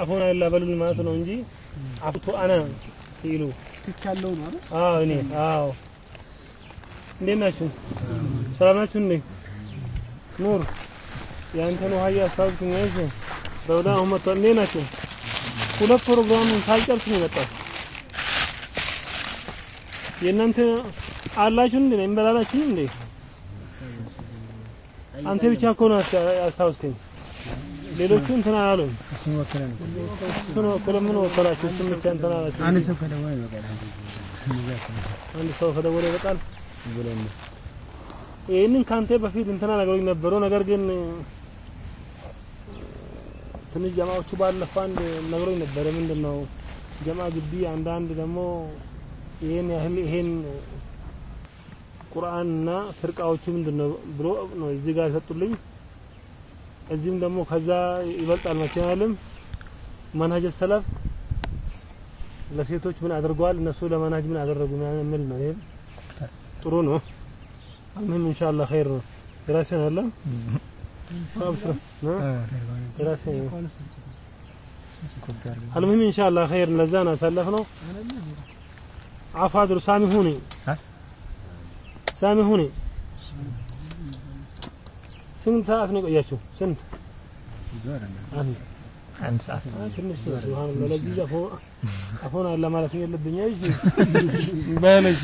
አፉን አይላ በሉኝ ማለት ነው እንጂ አፍቱ አነ ይሉ ትቻለው ነው? አይደል? አዎ እኔ አዎ። እንዴት ናችሁ? ሰላም ናችሁ እንዴ? ኑር የአንተን ውሃ እያስታውስኝ እሺ ደውዳ አሁን መጥቷል። እንዴት ናችሁ? ሁለት ፕሮግራሙን ሳልጨርስ ነው የመጣው። የእናንተ አላችሁ እንዴ? እንበላላችሁ እንዴ? አንተ ብቻ እኮ ነው ያስታውስከኝ ሌሎቹ እንትን አላሉም እሱን ወክለን እሱን ወክለ ምን ወከላችሁ እሱን ብቻ እንትን አላችሁ አንድ ሰው ከደወለ ይበቃል። አንድ ሰው ከደወለ ይበቃል ብለን ነው። ይህንን ካንተ በፊት እንትና ነገሮች ነበሩ። ነገር ግን ትንሽ ጀማዎቹ ባለፈው አንድ ነገሮች ነበረ። ምንድን ነው ጀማ ግቢ አንዳንድ ደግሞ ይሄን ያህል ይሄን ቁርአንና ፍርቃዎቹ ምንድን ነው ብሎ ነው እዚህ ጋር የሰጡልኝ። እዚህም ደግሞ ከዛ ይበልጣል መቼም መንሀጅ ሰለፍ ለሴቶች ምን አድርገዋል እነሱ ለመናጅ ምን አደረጉ የሚል ነው። ይሄ ጥሩ ነው። አልሙሂም ኢንሻአላህ ኸይር ነው። የራሴን አለ አልሙሂም ኢንሻአላህ ኸይር ለዛ ነው ያሳለፍ ነው። አፋ አድሩ ሳሚ ሁኔ ሳሚ ሁኔ ስንት ሰዓት ነው የቆያችሁ? ስንት ብዙ አይደለም። አንድ አንድ ሰዓት ትንሽ ነው። ሱብሃንአላህ ለዚህ አፎ አፎን አለ ማለት የለብኝ። እሺ በል እሺ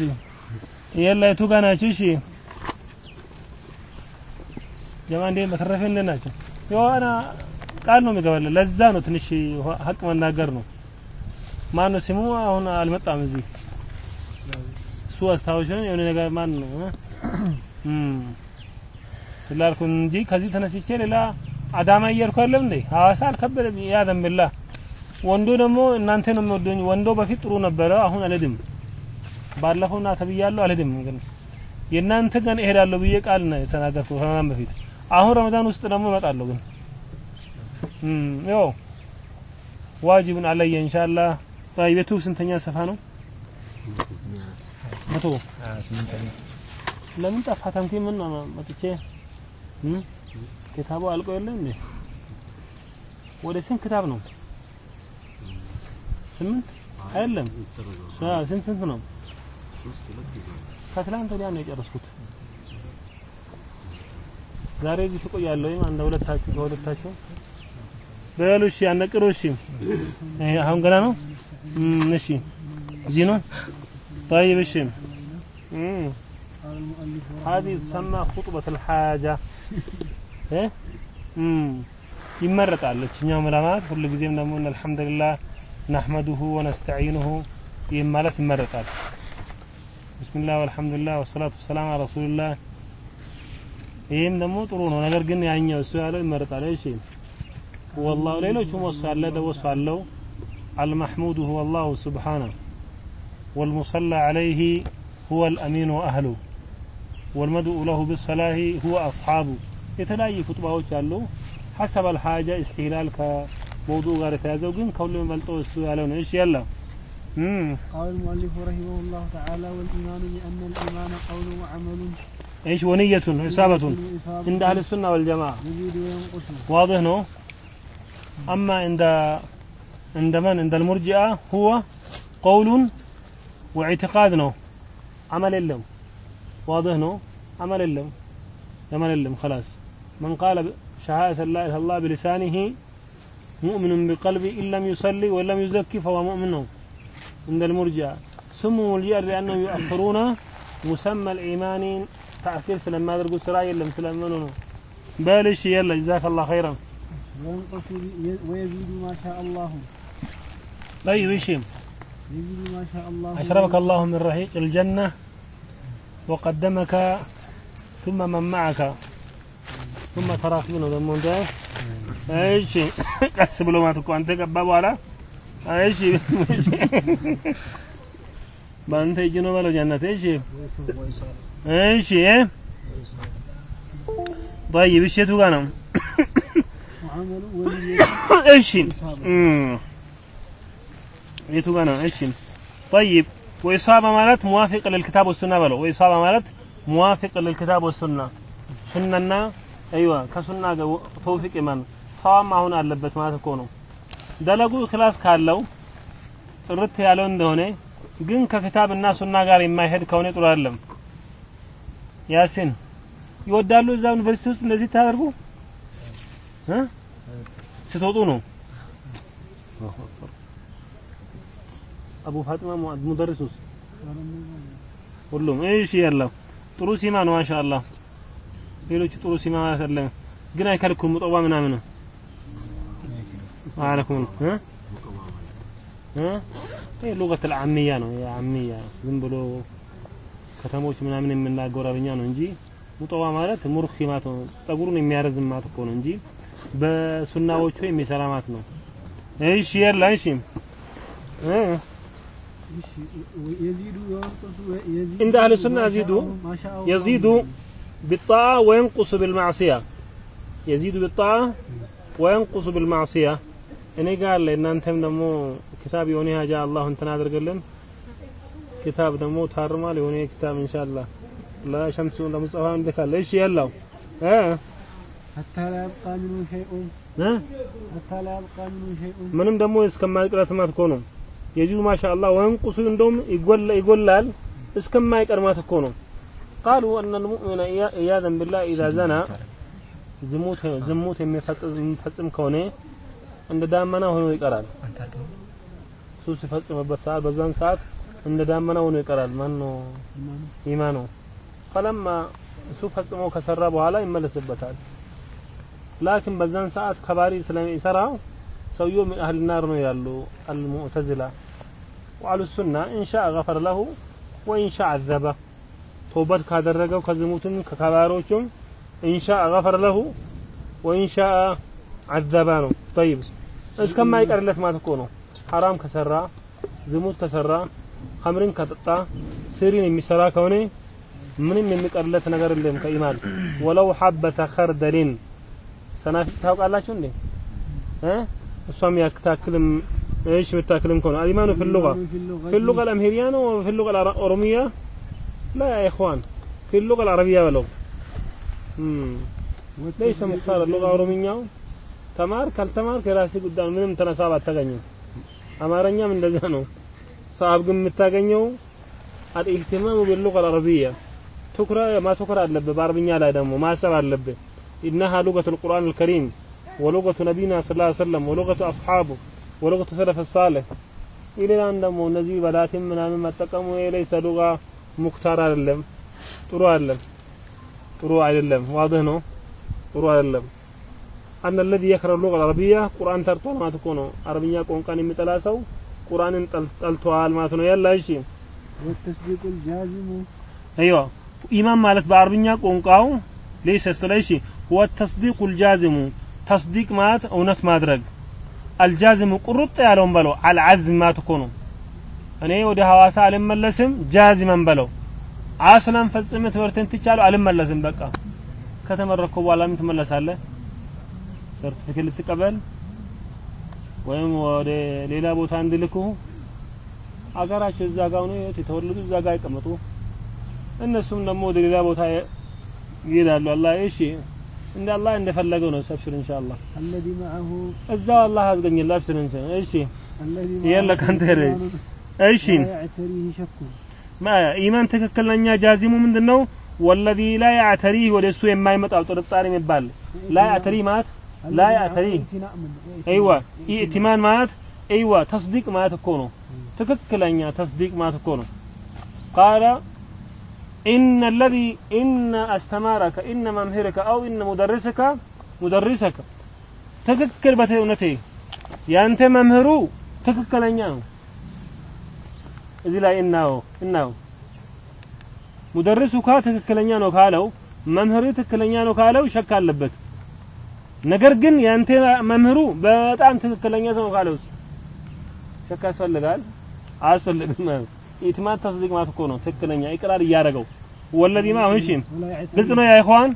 የላ የቱ ጋር ናችሁ? እሺ ጀማ እንዴ በተረፈ እንዴት ናቸው? የሆነ ቃል ነው የሚገባለ ለዛ ነው ትንሽ ሀቅ መናገር ነው። ማን ነው ስሙ? አሁን አልመጣም እዚህ እሱ አስታውሽ ነው የሆነ ነገር ማን ነው እም ስላልኩ እንጂ ከዚህ ተነስቼ ሌላ አዳማ እየሄድኩ አይደለም እንዴ ሐዋሳ አልከበደም። ያ ደምላ ወንዶ ደግሞ እናንተ ነው የሚወዱኝ። ወንዶ በፊት ጥሩ ነበረ፣ አሁን አልሄድም። ባለፈው ና ተብያለሁ፣ አልሄድም። ግን የእናንተ ግን እሄዳለሁ ብዬ ቃል ነው የተናገርኩ ከረመዳን በፊት። አሁን ረመዳን ውስጥ ደግሞ እመጣለሁ። ግን ያው ዋጅብን አለየ ኢንሻአላህ። ቤቱ ስንተኛ ሰፋ ነው? መቶ ለምን ጠፋ? ታንቴ ምን መጥቼ ክታቡ አልቆ የለ እንዴ? ወደ ስንት ክታብ ነው? ስምንት አይደለም። አዎ ስንት ስንት ነው? ከትላንት ወዲያ ነው የጨረስኩት። ዛሬ እዚህ ትቆያለህ ወይም አንድ ሁለታችሁ ከሁለታችሁ በሉ እሺ፣ አነቅሩ እሺ። ይሄ አሁን ገና ነው። እም እሺ፣ እዚህ ነው። طيب እሺ እም قال المؤلف هذه تسمى خطبة الحاجة إيه امم ይመረጣል እችኛው መላማት ሁሉ ጊዜም ደግሞ እነ አልሐምዱሊላህ ነሕመዱሁ ወነስተዒኑሁ ይህም ማለት ይመረጣል ብስሚላህ ወልሐምዱሊላህ ወሰላቱ ወሰላም አላ ረሱሊላህ ይህም ደግሞ ጥሩ ነው ነገር ግን ያኛው እሱ ያለው ይመረጣል እሺ ወላሁ ሌሎቹም ወሱ አለ ወሱ አለው አልመሕሙዱ ሁወ አላሁ ስብሓነሁ ወልሙሰላ ዐለይህ ሁወ አልአሚኑ ወአህሉ ወልመድኡ ለሁ ብሰላሂ ሁወ አስሓቡ የተለያዩ ኹጥባዎች አሉ ሐሰብ አልሓጃ እስትሂላል ከመውዱዕ ጋር የተያዘው ግን ከሁሉም የሚበልጦ እሱ ያለው ነው እሺ ያለ قال المؤلف رحمه الله تعالى والإيمان بأن الإيمان قول وعمل ايش ونية إصابة وإصابة عند أهل السنة والجماعة يزيد وينقص واضح نو أما عند عند من عند المرجئة هو قول واعتقاد نو عمل اللم واضح نو؟ عمل اللم. عمل اللم خلاص. من قال شهادة لا إله إلا الله بلسانه مؤمن بقلبه إن لم يصلي وإن لم يزكي فهو مؤمن عند المرجئة سموا مرجئة لأنهم يؤخرون مسمى الإيمان تأخير سلما يدرقوا سراي لم سلمنوا بالش يلا جزاك الله خيرا. وينقص ويزيد ما شاء الله. طيب إيش يزيد ما شاء الله. أشربك الله من رحيق الجنة. وقدمك ثم من معك. ثم تراك منه ذمون ده ايشي قص بلو ما تكون. أنت قبا بوالا ايشي بانت يجنو بلو جنات ايشي ايشي إيه؟ طيب إيش يتوقعنا ايشي يتوقعنا ايشي طيب. ወኢሳባ ማለት ሙዋፊቅ ለልክታብ ወሱና በለው። ወኢሳባ ማለት ሙዋፊቅ ለልክታብ ወሱና ሱናና አይዋ ከሱና ጋር ተውፊቅ ማን ሰዋም አሁን አለበት ማለት እኮ ነው። ደለጉ ክላስ ካለው ጥርት ያለው እንደሆነ ግን ከክታብና ሱና ጋር የማይሄድ ከሆነ ጥሩ አይደለም። ያሲን ይወዳሉ እዛ ዩኒቨርሲቲ ውስጥ እንደዚህ ታደርጉ? ስትወጡ ነው? አቡ ፋጥማ ሙደርሱስ ሁሉም። እሺ ያለው ጥሩ ሲማ ነው ማሻአላ ሌሎቹ ጥሩ ሲማ አይደለም። ግን አይከልኩም ሙጠዋ ምናምን አለኩም እ? እ? ሉገት አልዓሚያ ነው። የዓሚያ ዝም ብሎ ከተሞች ምናምን የምናገር አረብኛ ነው እንጂ ሙጠዋ ማለት ሙርኺ ማለት ነው። ጠጉሩን የሚያረዝም ማለት እኮ ነው እንጂ በሱናዎቹ የሚሰራ ማለት ነው። እሺ የላ እሺ። عند أهل السنة يزيد يزيد بالطاعة وينقص بالمعصية. يزيد بالطاعة وينقص بالمعصية. أنا قال لي لأن أنتم دمو كتاب يونيها جاء الله أنت نادر قلن كتاب دمو تهرم لي يوني كتاب إن شاء الله. لا شمس ولا مصطفى عندك ليش يلا؟ آه حتى لا يبقى منه شيء. ها؟ حتى لا يبقى منه شيء. منم دمو يسكما قرات ما تكونوا. የዚሁ ማሻአላ ወንቁሱ እንደውም ይጎላል። እስከማይቀርማት እኮ ነው። ቃሉ አነ ልሙእሚነ እያዘን ብላ ኢዛ ዘና። ዝሙት የሚፈጽም ከሆነ እንደ ዳመና ሆኖ ይቀራል። ሱስ ሲፈጽምበት ሰዓት በዛን ሰዓት እንደ ዳመና ሆኖ ይቀራል። ማን ነው ኢማኑ። ፈለማ እሱ ፈጽሞ ከሰራ በኋላ ይመለስበታል። ላኪን በዛን ሰዓት ከባሪ ስለሚሰራ ሰውየው ምን አህል ናር ነው ይላሉ አልሙዕተዚላ ወአሉ ሱና ኢንሻ ገፈር ለሁ ወኢንሻ አዘበ። ተውበት ካደረገው ከዝሙትም ከከባሮቹም ኢንሻ ገፈር ለሁ ወኢንሻ አዘባ ነው። ጠይብ። እስከማይቀርለት ማለት እኮ ነው። ሐራም ከሰራ ዝሙት ከሰራ ኸምርን ከጠጣ ስሪን የሚሰራ ከሆነ ምንም የሚቀርለት ነገር የለም ከኢማን። ወለው ሐበተ ኸርደሊን። ሰናፊ ታውቃላችሁ እንዴ? እሷም ያክታክልም ايش متاكلم كون الايمان في اللغه في اللغة في اللغه الامهريه وفي اللغه الاوروميه لا يا اخوان في اللغه العربيه ولو مم. ليس مختار اللغه الاوروميه ተማር ካልተማር የራሴ ጉዳይ ምንም ተነሳብ አታገኝም አማርኛም እንደዛ ነው ሰዓብ ግን የምታገኘው አልኢህቲማሙ ቢልሉጋ አልአረቢያ ትኩረ ማትኩር አለብህ በአረብኛ ላይ ደግሞ ማሰብ አለብህ ኢነሃ ሉገቱ ልቁርአን አልከሪም ወሉገቱ ነቢና ስ ላ ሰለም ወሉገቱ አስሓቡ ወሉገቱ ሰለፍ ሳሌህ ኢሌላን ደግሞ እነዚህ በላቲም ምናምን መጠቀሙ የለይሰ ሉጋ ሙክታር አይደለም ጥሩ አይደለም ጥሩ አይደለም ዋድህ ነው ጥሩ አይደለም أن الذي يكره اللغة العربية قرآن ترطول ما تكونه عربية قون كان يمتلا سو قرآن تلتوال ما تنو يلا ايشي والتصديق الجازم ايوه إمام مالت بعربية قون قاو ليس استليشي هو التصديق الجازم تصديق مات اونت مادرج አልጃዝም ቁርጥ ያለውን በለው። አልዓዝማ ትኮ እኔ ወደ ሐዋሳ አልመለስም ጃዝመን በለው። አስላም ፈጽመ ትምህርትን ትቻለሁ አልመለስም። በቃ ከተመረኩ በኋላ ምን ትመለሳለህ። ሰርቲፊኬት ልትቀበል ወይም ወደ ሌላ ቦታ እንድልኩ አገራቸው እዛ ጋር ነው የተወለዱ እዛ ጋር አይቀመጡ። እነሱም ደግሞ ወደ ሌላ ቦታ ይሄዳሉ። አላህ እሺ። እንደ አላህ እንደፈለገው ነው ሰብሽር ኢንሻአላህ الذي معه እዛው አላህ አዝገኝላ አብሽር ኢንሻአላህ እሺ الذي يلا كنت هري. እሺ لا يعتريه شك ማ ኢማን ትክክለኛ ጃዚሙ ምንድነው ወለዚ ላ ያዕተሪህ ወደ እሱ የማይመጣው ጥርጣሬ የሚባል ላ ያዕተሪ ማለት ላ ያዕተሪ امتناء منه አይዋ ኢእቲማን ማለት አይዋ ተስዲቅ ማለት እኮ ነው ትክክለኛ ተስዲቅ ማለት እኮ ነው ቃለ إن الذي إن أستمارك إن ممهرك أو إن مدرسك مدرسك ትክክል በእውነቴ ያንተ መምህሩ ትክክለኛ ነው እዚህ ላይ እናው እናው ሙደርሱካ ትክክለኛ ነው ካለው መምህሩ ትክክለኛ ነው ካለው ሸክ አለበት ነገር ግን ያንተ መምህሩ በጣም ትክክለኛ ነው ካለው ሸክ ያስፈልጋል አያስፈልግም ኢትማት ተስዲቅ ማለት እኮ ነው። ትክክለኛ ይቅራል እያደረገው። ወለዚማ አሁን እሺ ግልጽ ነው ያ ኢኽዋን?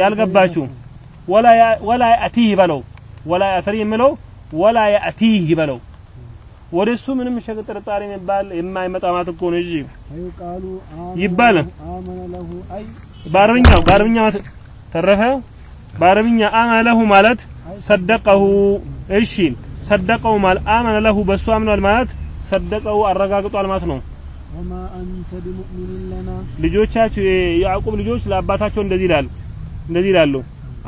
ያልገባችሁ። ወላ ወላ ያእቲህ በለው። ወላ ያእተሪ የምለው ወላ ያእቲህ በለው። ወደ እሱ ምንም ሸቅ ጥርጣሬ የሚባል የማይመጣ ማለት እኮ ነው። እሺ ይባላል። በአረብኛው በአረብኛ ማለት ተረፈ። በአረብኛ አመነ ለሁ ማለት ሰደቀሁ። እሺ ሰደቀው ማለት አመነ ለሁ በእሱ አምኗል ማለት ሰደቀው አረጋግጧል ማለት ነው። وما أنت بمؤمن لنا ልጆቻችሁ የያዕቁብ ልጆች ለአባታቸው እንደዚህ ይላል እንደዚህ ይላሉ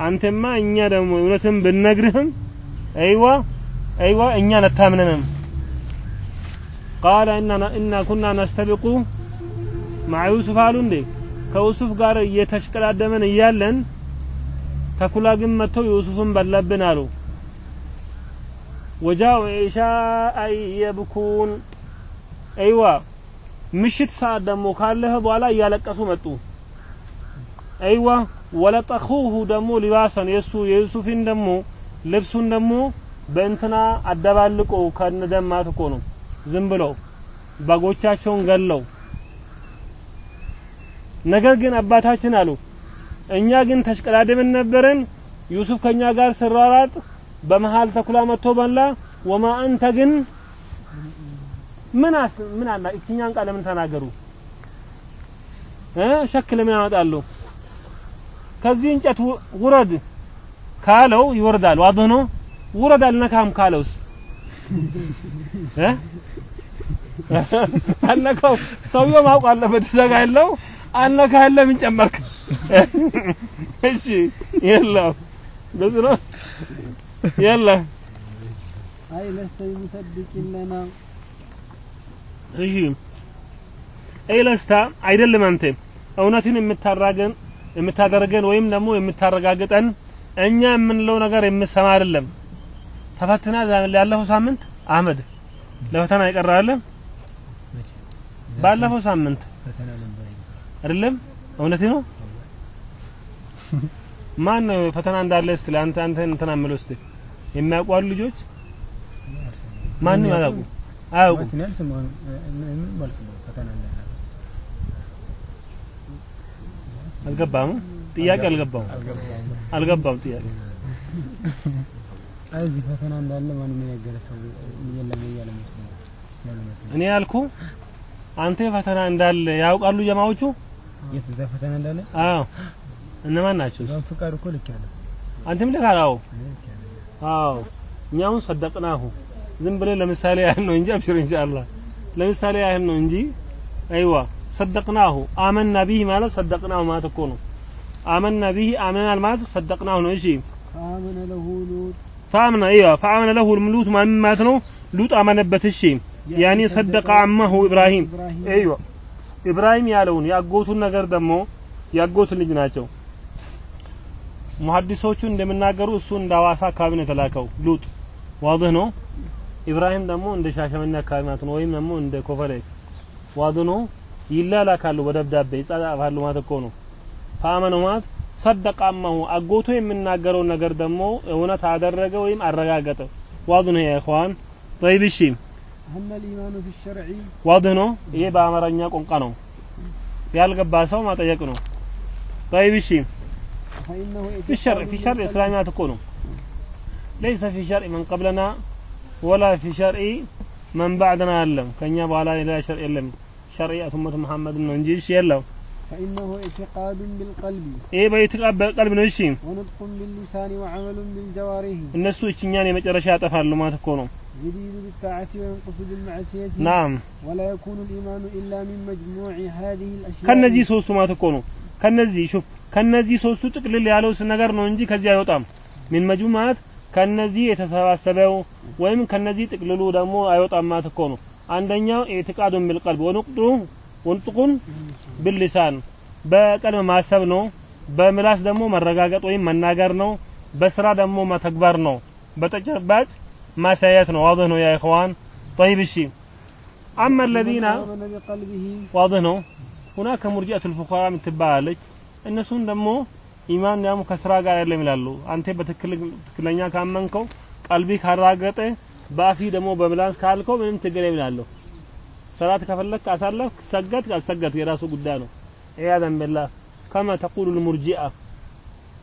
አንተማ እኛ ደግሞ እውነትን ብንነግርህም አይዋ አይዋ እኛ ነታምነንም ቃለ እና እና ኩና ነስተቢቁ ማዕ ዩሱፍ አሉ እንዴ ከዩሱፍ ጋር እየተሽቀዳደመን እያለን ተኩላ ግን መጥተው ዩሱፍን በላብን አሉ ወጃው ኢሻአይ የብኩን አይዋ ምሽት ሰዓት ደግሞ ካለህ በኋላ እያለቀሱ መጡ። አይዋ ወለጠኹሁ ደግሞ ሊባሰን የሱ የዩሱፍን ደግሞ ልብሱን ደግሞ በእንትና አደባልቆ ከነደማት እኮ ነው። ዝም ብለው በጎቻቸውን ገለው። ነገር ግን አባታችን አሉ እኛ ግን ተሽቀዳድመን ነበረን ዩሱፍ ከኛ ጋር ስራራጥ በመሃል ተኩላ መጥቶ በላ። ወማ አንተ ግን ምን አስ ምን አላ? እቺኛን ቃል ለምን ተናገሩ? እ? ሸክ ለምን ያመጣሉ? ከዚህ እንጨት ውረድ ካለው ይወርዳል። ዋድህ ነው። ውረድ አልነካም ካለውስ? እ? አልነካው ሰውየው ማወቅ አለበት። ዘጋ ያለው አልነካ ያለ ምን ጨመርክ? እሺ ብዙ ነው የለህ አይ ለስተ ሙሰድቂ እሺ። አይ ለስታ አይደለም አንተ። እውነትን የምታራገን የምታደርገን ወይም ደግሞ የምታረጋግጠን እኛ የምንለው ነገር የምሰማ አይደለም። ተፈትና ያለፈው ሳምንት አህመድ ለፈተና የቀረ ባለፈው ሳምንት። አይደለም? እውነት ነው? ማን ፈተና እንዳለ እስቲ አንተ አንተ እንትና ምለው እስቲ። የሚያውቁ አሉ ልጆች? ማንም ያላውቁ አያውቁ አልገባም ጥያቄ አልገባም አልገባም ጥያቄ? እዚህ ፈተና እንዳለ ማንም የነገረ ሰው የለም እያለ መስሎኝ ያለ መስሎኝ እኔ ያልኩ አንተ ፈተና እንዳለ ያውቃሉ ጀማዎቹ? የት እዛ ፈተና እንዳለ? አዎ እነማን ናቸው በን ፍቃድ እኮ ልክ ያለ አንተም ልክ አላው እኔ ልክ ያለ አዎ እኛውን ሰደቅናሁ ዝም ብለን ለምሳሌ ያህል ነው እንጂ አብሽር ኢንሻአላህ ለምሳሌ ያህል ነው እንጂ አይዋ ሰደቅናሁ አመና ቢህ ማለት ሰደቅናሁ ማለት እኮ ነው አመና ቢህ አመናል ማለት ሰደቅናሁ ነው እሺ فآمن له لوط فآمن ايوه فآمن له الملوك ማለት ነው ሉጥ አመነበት እሺ ያኔ ሰደቀ አማሁ ኢብራሂም إبراهيم አይዋ ኢብራሂም ያለውን ያጎቱን ነገር ደግሞ ያጎት ልጅ ናቸው ሙሐዲሶቹ እንደሚናገሩ እሱ እንደ ሐዋሳ አካባቢ ነው የተላከው ሉጥ ዋድህ ነው ኢብራሂም ደግሞ እንደ ሻሸመኔ አካባቢ ማለት ነው ወይም ደግሞ እንደ ኮፈሌ ዋድህ ነው ይላላካሉ በደብዳቤ ይጻጻፋሉ ማለት እኮ ነው ፈአመነ ማለት ሰደቀ አማሁ አጎቱ የሚናገረው ነገር ደግሞ እውነት አደረገ ወይም አረጋገጠ ዋድህ ነው ያ ኢኽዋን طيب እሺ أما الإيمان في الشرع ዋድህ ነው ይሄ በአማርኛ ቋንቋ ነው ያልገባ ሰው ማጠየቅ ነው طيب እሺ فإنه في الشرع في شرع الإسلام ما تكون. ليس في شرع من قبلنا ولا في شرع من بعدنا يلم كان يبغى لا إلى شرع يلم شرع أمة محمد من ننجيش فإنه اعتقاد بالقلب. إيه بيتقاد بالقلب نشيم ونطق باللسان وعمل بالجوارح. الناس يتشنيان يمجرشا تفعل ما تكونوا. يزيد بالطاعة وينقص بالمعصية. نعم. ولا يكون الإيمان إلا من مجموع هذه الأشياء. كان نزي ما تكونوا. كان نزي شوف. ከነዚህ ሶስቱ ጥቅልል ያለው ነገር ነው እንጂ ከዚህ አይወጣም። ሚን መጅሙዓት ከነዚህ የተሰባሰበው ወይም ከነዚህ ጥቅልሉ ደግሞ አይወጣም ማለት እኮ ነው። አንደኛው ኢዕቲቃዱን ቢልቀልብ ወንቁጡ ወንጥቁን ቢልሊሳን በቀልብ ማሰብ ነው። በምላስ ደግሞ መረጋገጥ ወይም መናገር ነው። በስራ ደግሞ መተግበር ነው። በተጨባጭ ማሳየት ነው። ዋضح ነው ያ ኢኽዋን طيب እሺ أما الذين واضح ነው هناك مرجئة الفقراء من تبالج እነሱን ደግሞ ኢማን ያም ከስራ ጋር አይደለም ይላሉ። አንተ በትክክለኛ ካመንከው ቀልቢ ካራገጠ በአፊ ደግሞ በምላስ ካልከው ምንም ችግር ይብላለሁ። ሰላት ከፈለክ አሳለፍክ፣ ሰገት አልሰገት የራሱ ጉዳይ ነው። ኢያዘን ቢላህ ከማ ተቁሉ ልሙርጂአ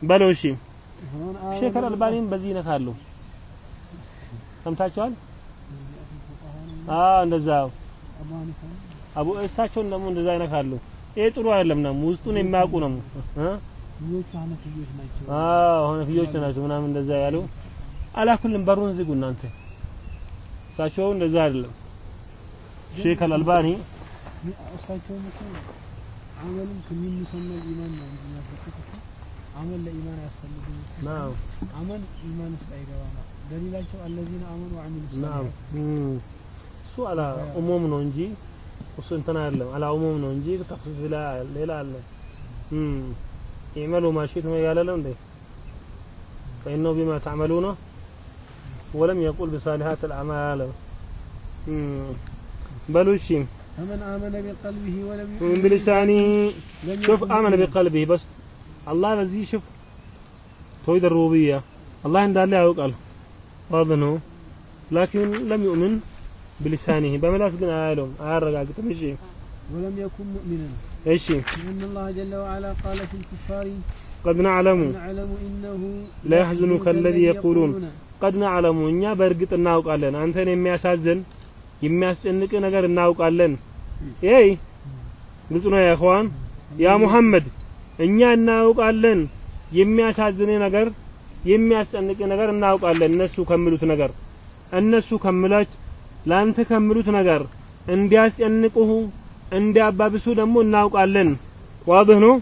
በለው። እሺ ሼክ አልባኒም በዚህ ይነካሉ። ሰምታችኋል? አዎ እንደዛ አቡ እሳቸውን ደግሞ እንደዛ ይነካሉ። ይሄ ጥሩ አይደለም ነው። ውስጡን የሚያውቁ ነው። አዎ ሆነ ፍዮች ናቸው ምናምን እንደዛ ያሉ። አላኩልም በሩን ዝጉ እናንተ። እሳቸው እንደዛ አይደለም። ሼክ አልአልባኒ አመልም ከሚሰማ ኢማን ነው እንጂ አመል ለኢማን አያስፈልግም። ናም አመል ኢማን ውስጥ አይገባም። አለዚነ አመኑ ወዐሚሉ ናም ሷሊሃት እሱ አላ ኡሙም ነው እንጂ እሱ እንትን አይደለም አላ ኡሙም ነው እንጂ ተፍሲስ ላ ሌላ አለ እም ኢዕመሉ ማ ሺእቱም ያለ ነው እንዴ فإنه بما تعملون ولم يقل بصالحات الأعمال እም በሉ እሺ فمن آمن بقلبه ولم من يؤمن بلسانه لم شوف يكن آمن مؤمنا. بقلبه بس الله በዚህ شوف توحيد الربوبية الله እንዳለ ያውቃል واضح ነው لكن لم يؤمن ብልሳኒህ በመላስ ግን አያለውም አያረጋግጥም። እሺ። ወለም የኩን ሙእሚንን እሺ። ኢነ አላህ ጀለ ወዐላ ቃለ ፊል ኩፋሪ ቀድ ነዕለሙ ለያሕዝኑከ አለዚ የቁሉን ቀድ ነዕለሙ እኛ በእርግጥ እናውቃለን። አንተን የሚያሳዝን የሚያስጨንቅ ነገር እናውቃለን። ይይ ግልጽ ነው ያ ያ ሙሐመድ እኛ እናውቃለን። የሚያሳዝን ነገር የሚያስጨንቅ ነገር እናውቃለን። እነሱ ከሚሉት ነገር እነሱ ከምላች ላንተ ከሚሉት ነገር እንዲያስጨንቁህ እንዲያባብሱ ደግሞ እናውቃለን። ዋብህ ነው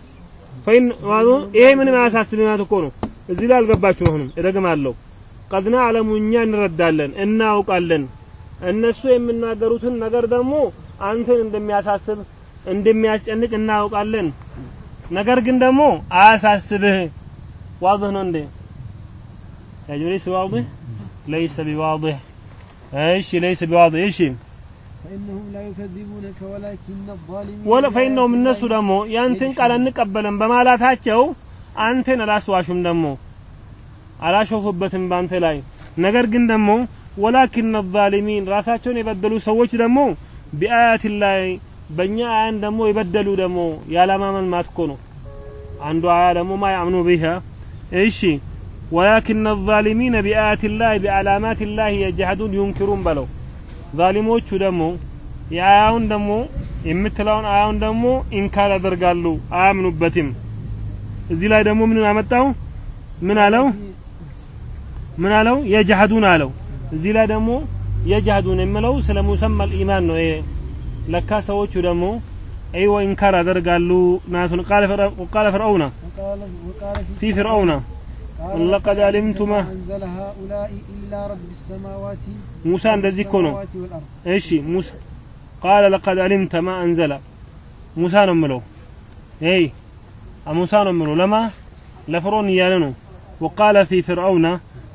ፈይን ዋዶ ይሄ ምንም አያሳስብናት እኮ ነው። እዚህ ላይ አልገባችሁ አሁንም እደግማለሁ። ቀድ ነዕለሙ እኛ እንረዳለን እናውቃለን። እነሱ የሚናገሩትን ነገር ደግሞ አንተን እንደሚያሳስብ እንደሚያስጨንቅ እናውቃለን። ነገር ግን ደግሞ አያሳስብህ። ዋድህ ነው እንዴ ያ ጁሪስ ለይሰ ቢዋድህ ايش ليس بواضح ايش فإنهم لا يكذبونك ولكن الظالمين ولا فإنهم እነሱ ደግሞ ያንተን ቃል እንቀበለን በማላታቸው አንተን አላስዋሹም ደግሞ አላሾፉበትም በአንተ ላይ ነገር ግን ደግሞ ወላኪን ዛሊሚን ራሳቸውን የበደሉ ሰዎች ደግሞ ቢአያት ላይ በእኛ አያን ደግሞ የበደሉ ደግሞ ያለማመን ማትኮ ነው አንዱ አያ ደግሞ ማ ያምኑ ቢሃ እሺ ወላኪን ዛሊሚን ቢአያት ላይ ቢዓላማት ላይ የጀሐዱን ዩንኪሩን በለው ዛሊሞቹ ደግሞ የአያውን ደግሞ የምትለውን አያውን ደግሞ ኢንካር ያደርጋሉ አያምኑበትም እዚህ ላይ ደግሞ ምን አመጣው ምን አለው ምን አለው የጀሐዱን አለው እዚህ ላይ ደግሞ የጀሐዱን የሚለው ስለ ሙሰመል ኢማን ነው ይሄ ለካ ሰዎቹ ደግሞ አይወ ኢንካር ያደርጋሉ ናቱን ቃለ ፍርዐውነ وقال وقال في فرعون قال لقد علمت ما أنزل هؤلاء إلا رب السماوات ሙሳ እንደዚህ እኮ ነው السماوات والأرض እሺ ሙሳ ቃለ ለቀድ አሊምተ ማ አንዘለ ሙሳ ነው የምለው ይ ሙሳ ነው የምለው ለማ ለፍርዖን እያለ ነው ወቃለ ፊ ፍርዐውነ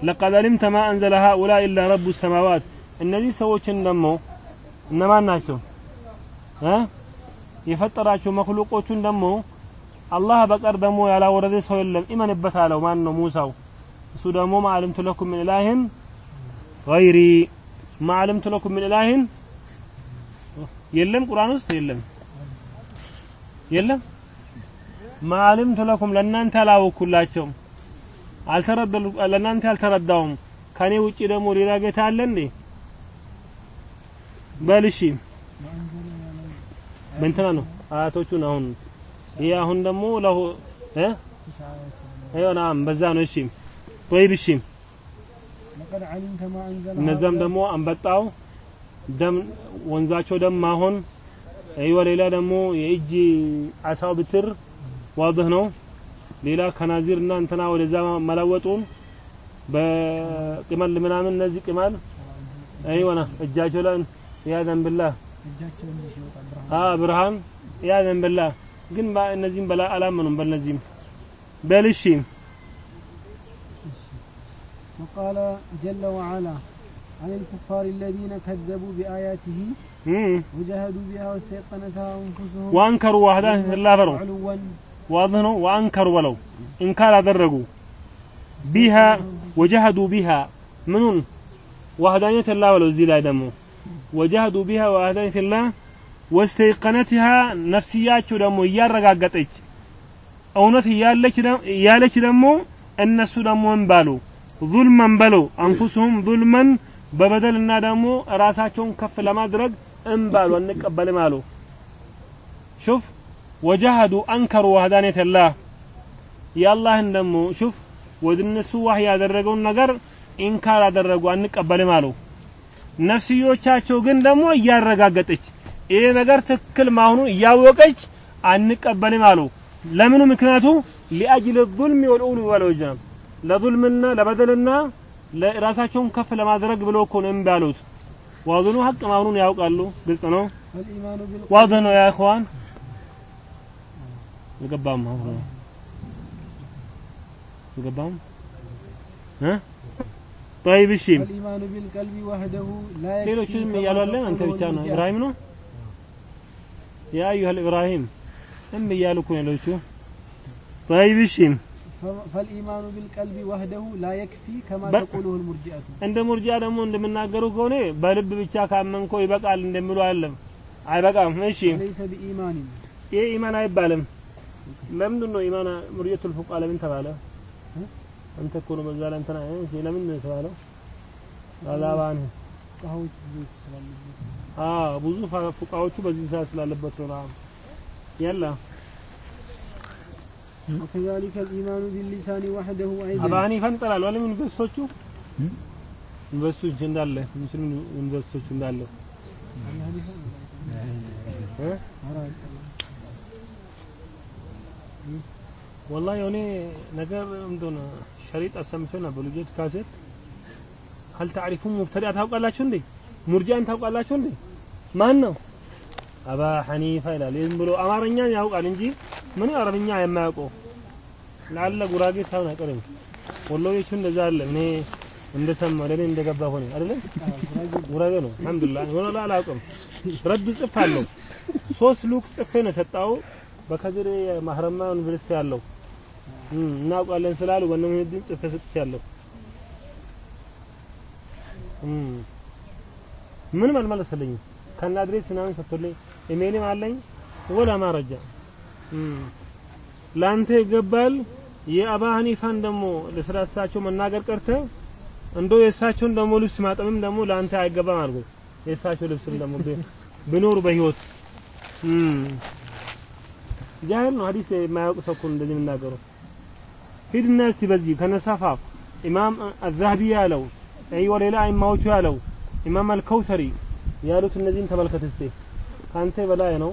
ለቀድ አሊምተ ማ አንዘለ ሃኡላ ኢላ ረቡ ሰማዋት እነዚህ ሰዎችን ደግሞ እነማን ናቸው እ የፈጠራቸው መክሉቆቹን ደግሞ አላህ በቀር ደግሞ ያላወረደ ሰው የለም። ኢመንበት አለው። ማን ነው ሙሳው። እሱ ደግሞ ማዕልምቱ ለኩም ምን ኢላህን ገይሪ። ማዕልምቱ ለኩም ምን ኢላህን የለም? ቁርአን ውስጥ የለም። የለም? ማዕልምቱ ለኩም ለእናንተ አላወኩላቸውም አልተረደሉ ለእናንተ አልተረዳውም። ከኔ ውጪ ደግሞ ሌላ ጌታ አለ እንዴ? በልሺ በእንትና ነው። አያቶቹን አሁን ይሄ አሁን ደግሞ ለሁ እ? አይወናም በዛ ነው። እሺ طيب እሺ። እነዛም ደግሞ አንበጣው ደም ወንዛቸው ደም ማሆን አይወ ሌላ ደግሞ የእጅ አሳው ብትር ዋድህ ነው። ሌላ ከናዚርና እንትና ወደዛ መለወጡን በቅመል ምናምን እነዚህ ቅመል አይወና እጃቸው ላይ ያ ዘንብላ ብርሃን ያ ዘንብላ ግን እነዚህም በላ አላመኑም። በእነዚህም በልሺም وقال جل وعلا عن الكفار الذين كذبوا بآياته وجهدوا بها واستيقنتها أنفسهم وأنكروا وحده الله فروا وأظنوا وأنكروا ولو إنكار درجوا بها وجهدوا بها منون وحدانية الله ولو زيلا دمو وجهدوا بها وحدانية الله ወስተይቀነትሃ ነፍስያቸው ደግሞ እያረጋገጠች እውነት እያለች ደግሞ እነሱ ደግሞ እንባሉ ዙልመን በለው አንፉስሁም ዙልመን በበደልና ደግሞ ራሳቸውን ከፍ ለማድረግ እንባሉ አንቀበልም አሉ። شوف وجحدوا أنكروا وحدانية الله የአላህን ደግሞ شوف ወደ እነሱ ዋህ ያደረገውን ነገር إنكار አደረጉ አንቀበልም አሉ። ነፍስዮቻቸው ግን ደግሞ እያረጋገጠች ይሄ ነገር ትክክል መሆኑን እያወቀች አንቀበልም አሉ። ለምኑ ምክንያቱ ሊአጅል ዙልም ወልኡሉ ወልውጃም ለዙልምና ለበደልና ለራሳቸውን ከፍ ለማድረግ ብሎ እኮ ነው እምቢ ያሉት። ዋዝኑ ሀቅ መሆኑን ያውቃሉ። ግልጽ ነው። الإيمان بالقلب ዋዝ ነው ያ እኽዋን አልገባም። አሁን አልገባም እ طيب እሺ الإيمان بالقلب وحده لا يكفي ሌሎችም كما እያሉ አለ አንተ تقوله ብቻ ነው المرجئة. ኢብራሂም ነው የአዩሀል ኢብራሂም እም እያሉ እኮ ነው ያለችው። طيب እሺ فالإيمان بالقلب وحده لا يكفي كما تقوله المرجئة እንደ ሙርጂያ ደግሞ እንደምናገሩ ከሆነ በልብ ብቻ ካመንኮ ይበቃል እንደሚሉ አይደለም፣ አይበቃም። እሺ ليس بإيمان ይህ ኢማን አይባልም። ለምንድን ነው ኢማን مرجئة الفقهاء ለምን ተባለ? አንተ እኮ ነው በዛ ላይ እንትና ለምን ተባለው? ዛዛባንህ ፉቃዎች ብዙዎች ስላሉበት ብዙ ፉቃዎቹ በዚህ ሰዓት ስላለበት ነው ያላ وكذلك الإيمان باللسان وحده أيضا أبا حنيفة እንጠላል ወለም ዩኒቨርሲቲዎቹ? ዩኒቨርሲቲዎች እንዳለ ሙስሊም ዩኒቨርሲቲዎች እንዳለ። ወላሂ የሆነ ነገር እንደሆነ ሸሪጥ አሰምቼ ነበር። ልጆች ካሴት ሀልተዕሪፉ ሙብተዲያ ታውቃላችሁ እንዴ? ሙርጃን ታውቃላችሁ እንዴ? ማን ነው? አባ ሐኒፋ ይላል። ይህም ብሎ አማርኛን ያውቃል እንጂ ምን አረብኛ የማያውቀው ላለ ጉራጌ ሳይሆን አይቀርም። ወሎዮቹ እንደዛ አለ። እኔ እንደሰማ ለኔ እንደገባ ሆነ አይደለ? ጉራጌ ነው። አልሐምዱሊላህ ወላ አላውቅም። ረዱ ጽፍ አለው ሶስት ሉክ ጽፌ ነው የሰጣው በከድር ማህረማ ዩኒቨርሲቲ ያለው እናውቃለን ስላሉ ወንድም ድን ጽፌ ሰጥቻለሁ። ምንም አልመለሰልኝም። ከነ አድሬስ ምናምን ሰጥቶልኝ ኢሜይልም አለኝ ወላ ማረጃ። ለአንተ ይገባል። የአባ ሀኒፋን ደግሞ ለስላሳቸው መናገር ቀርተ እንዶ የእሳቸውን ደግሞ ልብስ ማጠብም ደግሞ ለአንተ አይገባም አልኩት የእሳቸው ልብስም ደግሞ ቢኖሩ በህይወት። ጃህል ነው ሀዲስ የማያውቅ ሰው እኮ እንደዚህ የሚናገረው። ሂድና እስቲ በዚህ ከነሳፋ ኢማም አዛህቢ ያለው አይ ወሌላ አይማዎቹ ያለው ኢማም አልከውሰሪ ያሉት እነዚህን ተመልከት እስቲ። ካንተ በላይ ነው።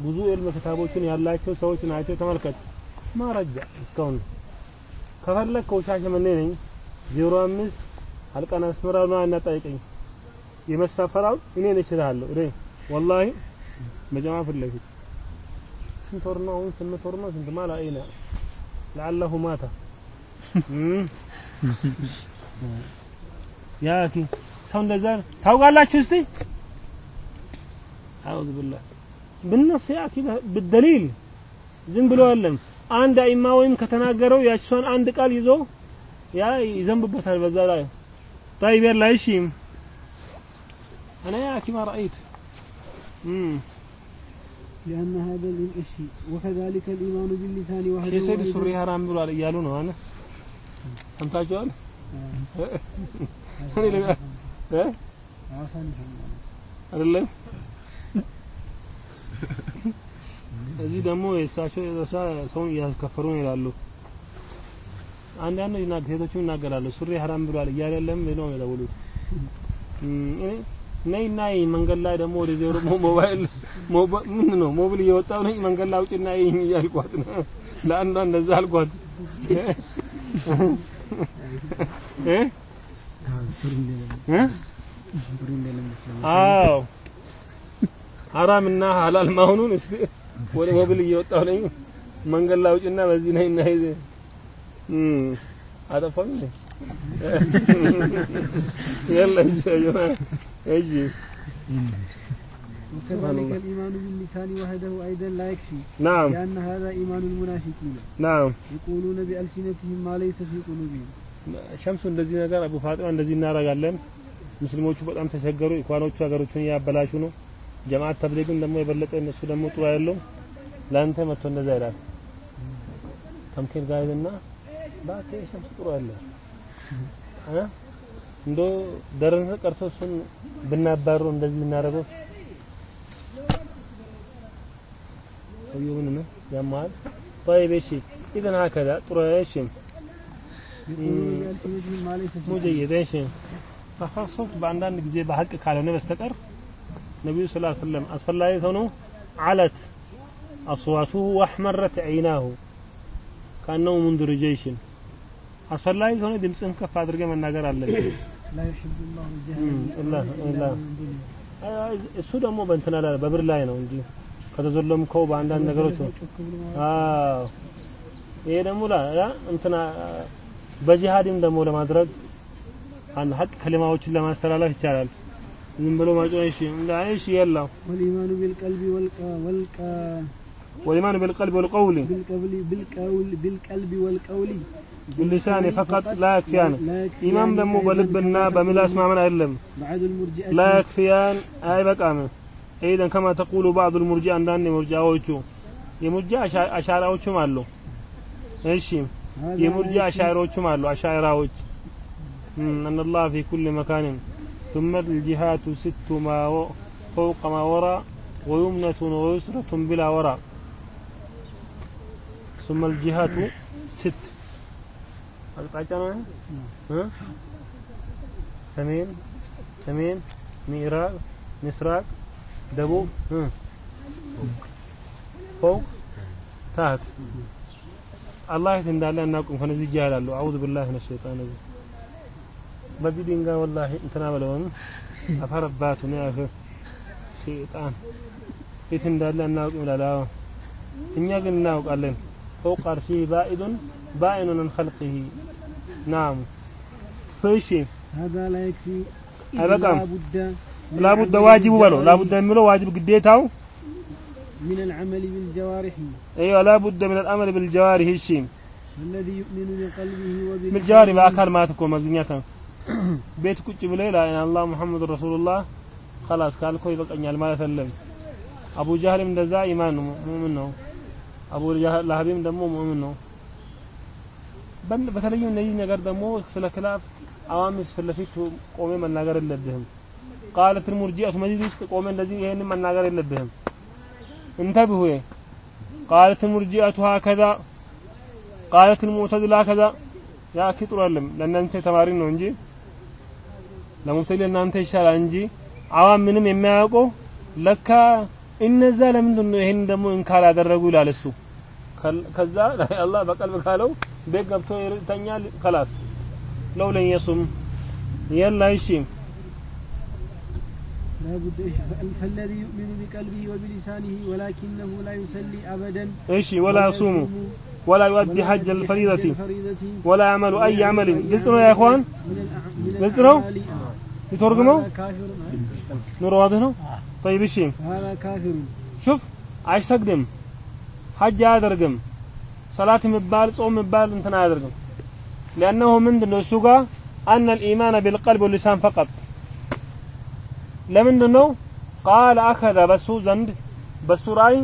ብዙ ዕልም ክታቦችን ያላቸው ሰዎች ናቸው። ተመልከት። ማረጃ እስካሁን ከፈለግ ከውሻሸመኔ ነኝ። ዜሮ አምስት አልቀን አስመራው ነው አናጣይቀኝ የመሳፈራው እኔ ነኝ እችላለሁ። እኔ ወላሂ በጀማ ፊት ስንት ወር ነው? አሁን ስምንት ወር ነው። ስንት ማላ አይና ለዓለሁ ማታ ያ አኪ ሰው እንደዛ ነው። ታውቃላችሁ እስቲ አውዝ ቢላህ ብነስ ያ አኪ بالدليل ዝም ብሎ አለም አንድ አይማ ወይም ከተናገረው ያቺን አንድ ቃል ይዞ ያ ይዘንብበታል በዛ ላይ طيب يلا ايش انا يا اخي ما رايت امم لأن هذا الإشي وكذلك الإيمان باللسان وحده ሼህ ሰይድ أيضاً ሱሪ ሀራም ብሏል እያሉ ነው አነ ሰምታችኋል አይደለም እዚህ ደግሞ የእሳቸው የዛ ሰውን እያስከፈሩ ነው ይላሉ። አንዳንድ ይና ሴቶችም ይናገራሉ። ሱሪ ሐራም ብሏል እያለለም ነው የሚደውሉት። ነይ ናይ መንገድ ላይ ደግሞ ወደ ዜሮ ሞባይል ምን ነው ሞቢል እየወጣው ነኝ መንገድ ላይ አውጪ ናይ እያልኳት ነው። ለአንዷ እንደዛ አልኳት አዎ ሀራም እና ሀላል መሆኑን እስቲ ወደ ሞብል እየወጣሁ ነኝ መንገድ ላይ አውጭና በዚህ ነኝ እና ይዘ እም አጠፋኝ እንዴ የለም እጂ وكذلك الإيمان باللسان وحده أيضا لا يكفي ናም لأن هذا إيمان المنافقين ናም يقولون بألسنتهم ما ليس في قلوبهم ሸምሱ እንደዚህ ነገር አቡ ፋጢማ እንደዚህ እናደርጋለን ሙስሊሞቹ በጣም ተቸገሩ ኢኳኖቹ ሀገሮቹን እያበላሹ ነው ጀማዓት ተብሊግን ደግሞ የበለጠ እነሱ ደግሞ ጥሩ ያለው ለአንተ መጥቶ እንደዛ ይላል ተምኪን ጋይድና ባቴ ሸምሱ ጥሩ ያለ እ እንዶ ደረሰ ቀርቶ እሱን ብናባሩ እንደዚህ ብናደርገው ሰውየው ምን ነው ያማል طيب እሺ إذن هكذا ጥሩ እሺ ሙጀይድ እሺ። ተኸሱስ በአንዳንድ ጊዜ በሀቅ ካልሆነ በስተቀር ነቢዩ ስ ሰለም አስፈላጊ ከሆኑ አለት አስዋቱሁ ወአሕመረት ዐይናሁ ካነው ሙንድር ጀይሽን አስፈላጊ ከሆነ ድምፅህን ከፍ አድርገ መናገር አለብህ። እሱ ደግሞ በእንትና ላይ በብር ላይ ነው እንጂ ከተዘለምከው በአንዳንድ ነገሮች ነው። ይሄ ደግሞ ላ እንትና በጂሃድም ደግሞ ለማድረግ አንድ ሀቅ ከሊማዎችን ለማስተላለፍ ይቻላል። ዝም ብሎ ማጮህ እሺ እንዳ እሺ የለው والإيمان بالقلب والق والق ወኢማኑ ቢልቀልቢ ወልቀውሊ بالقول بالقول بالقلب والقول ቢልሊሳኒ ፈቀጥ ላ የክፊያን لا يكفي ኢማም ደግሞ በልብና በምላስ ማመን አይደለም بعد المرجئة ላ የክፊያን አይበቃም ኢዘን ከማ ተቁሉ ባዕዱ ልሙርጂ አንዳንድ የሙርጂያዎቹ የሙርጂ አሻ- አሻራዎቹም አሉ እሺ هذا የሙርጂ لا يكفي. አሻዕራዎችም አሉ አሻዕራዎች أن الله في كل مكان ثم الجهات ست ما و- فوق ما وراء ويمنة ويسرة بلا وراء ثم الجهات ست አቅጣጫ ነው እ? ሰሜን ሰሜን ምዕራብ ምስራቅ ደቡብ እ? ፎቅ ታህት አላህ የት እንዳለ እናውቅም ከነዚህ እጅ ያላሉ አዑዙ ቢላሂ ሚነ ሸይጣን ረጂም በዚህ ድንጋይ ወላሂ እንትና በለውን አፈረባት ነው ያፈ ሸይጣን የት እንዳለ እናውቅም ይላል አዎ እኛ ግን እናውቃለን ፈውቅ አርሺህ ባኢዱን ባኢኑን ምን ኸልቂሂ ናም እሺ هذا لا يكفي አይበቃም لا بد من ላቡደ العمل ዋጅቡ በለው من العمل بالجوارح ايوه لابد من الامر بالجوارح እሺ الذي يؤمن بقلبه وبلسانه بالجوارح በአካል ማለት እኮ መዝኛት ነው ቤት ቁጭ ብለ ላ ኢላሀ ኢላላህ ሙሐመድ ረሱሉላህ خلاص ካልኮ ይበቃኛል ማለት አይደለም አቡ ጃህልም እንደዛ ኢማን ነው ሙእምን ነው አቡ ጃህል ለሀቢም ደግሞ ሙእምን ነው በን- በተለይም እነዚህ ነገር ደግሞ ስለ ክላፍ አዋሚ ፊት ለፊት ቆሜ መናገር የለብህም ቃለት ሙርጂአቱ መጂድ ውስጥ ቆሜ እንደዚህ ይሄንን መናገር የለብህም እንተብሁ ቃለት ሙርጂአቱ ሀከዛ ቃለት ሙዕተዚላ ከዛ ያ ኪጥሩ አይደለም ለእናንተ ተማሪ ነው እንጂ. ለሙብተዲ እናንተ ይሻላል እንጂ አዋም ምንም የሚያውቀው ለካ እነዛ ለምንድን ነው ይሄን ደግሞ እንካር ያደረጉ ይላል እሱ? ከዛ አላህ በቀልብ ካለው ቤት ገብቶ ይተኛል። ከላስ። ለው ለን የሱም የላ እሺ لا بد فالذي يؤمن بقلبه وبلسانه ولكنه لا يصلي أبدا. إيشي ولا يصوم. ولا يؤدي حج الفريضة. ولا يعمل أي عمل. لسنا يا إخوان. لسنا يترجموا. نور واضحه طيب إيشي هذا كافر. شوف عايش سقدم. حج يادرقم صلاة مبال صوم مبال انتنا يادرقم لأنه من دون السوقة أن الإيمان بالقلب واللسان فقط. لمن دنو قال أخذ بسو زند بسو رأي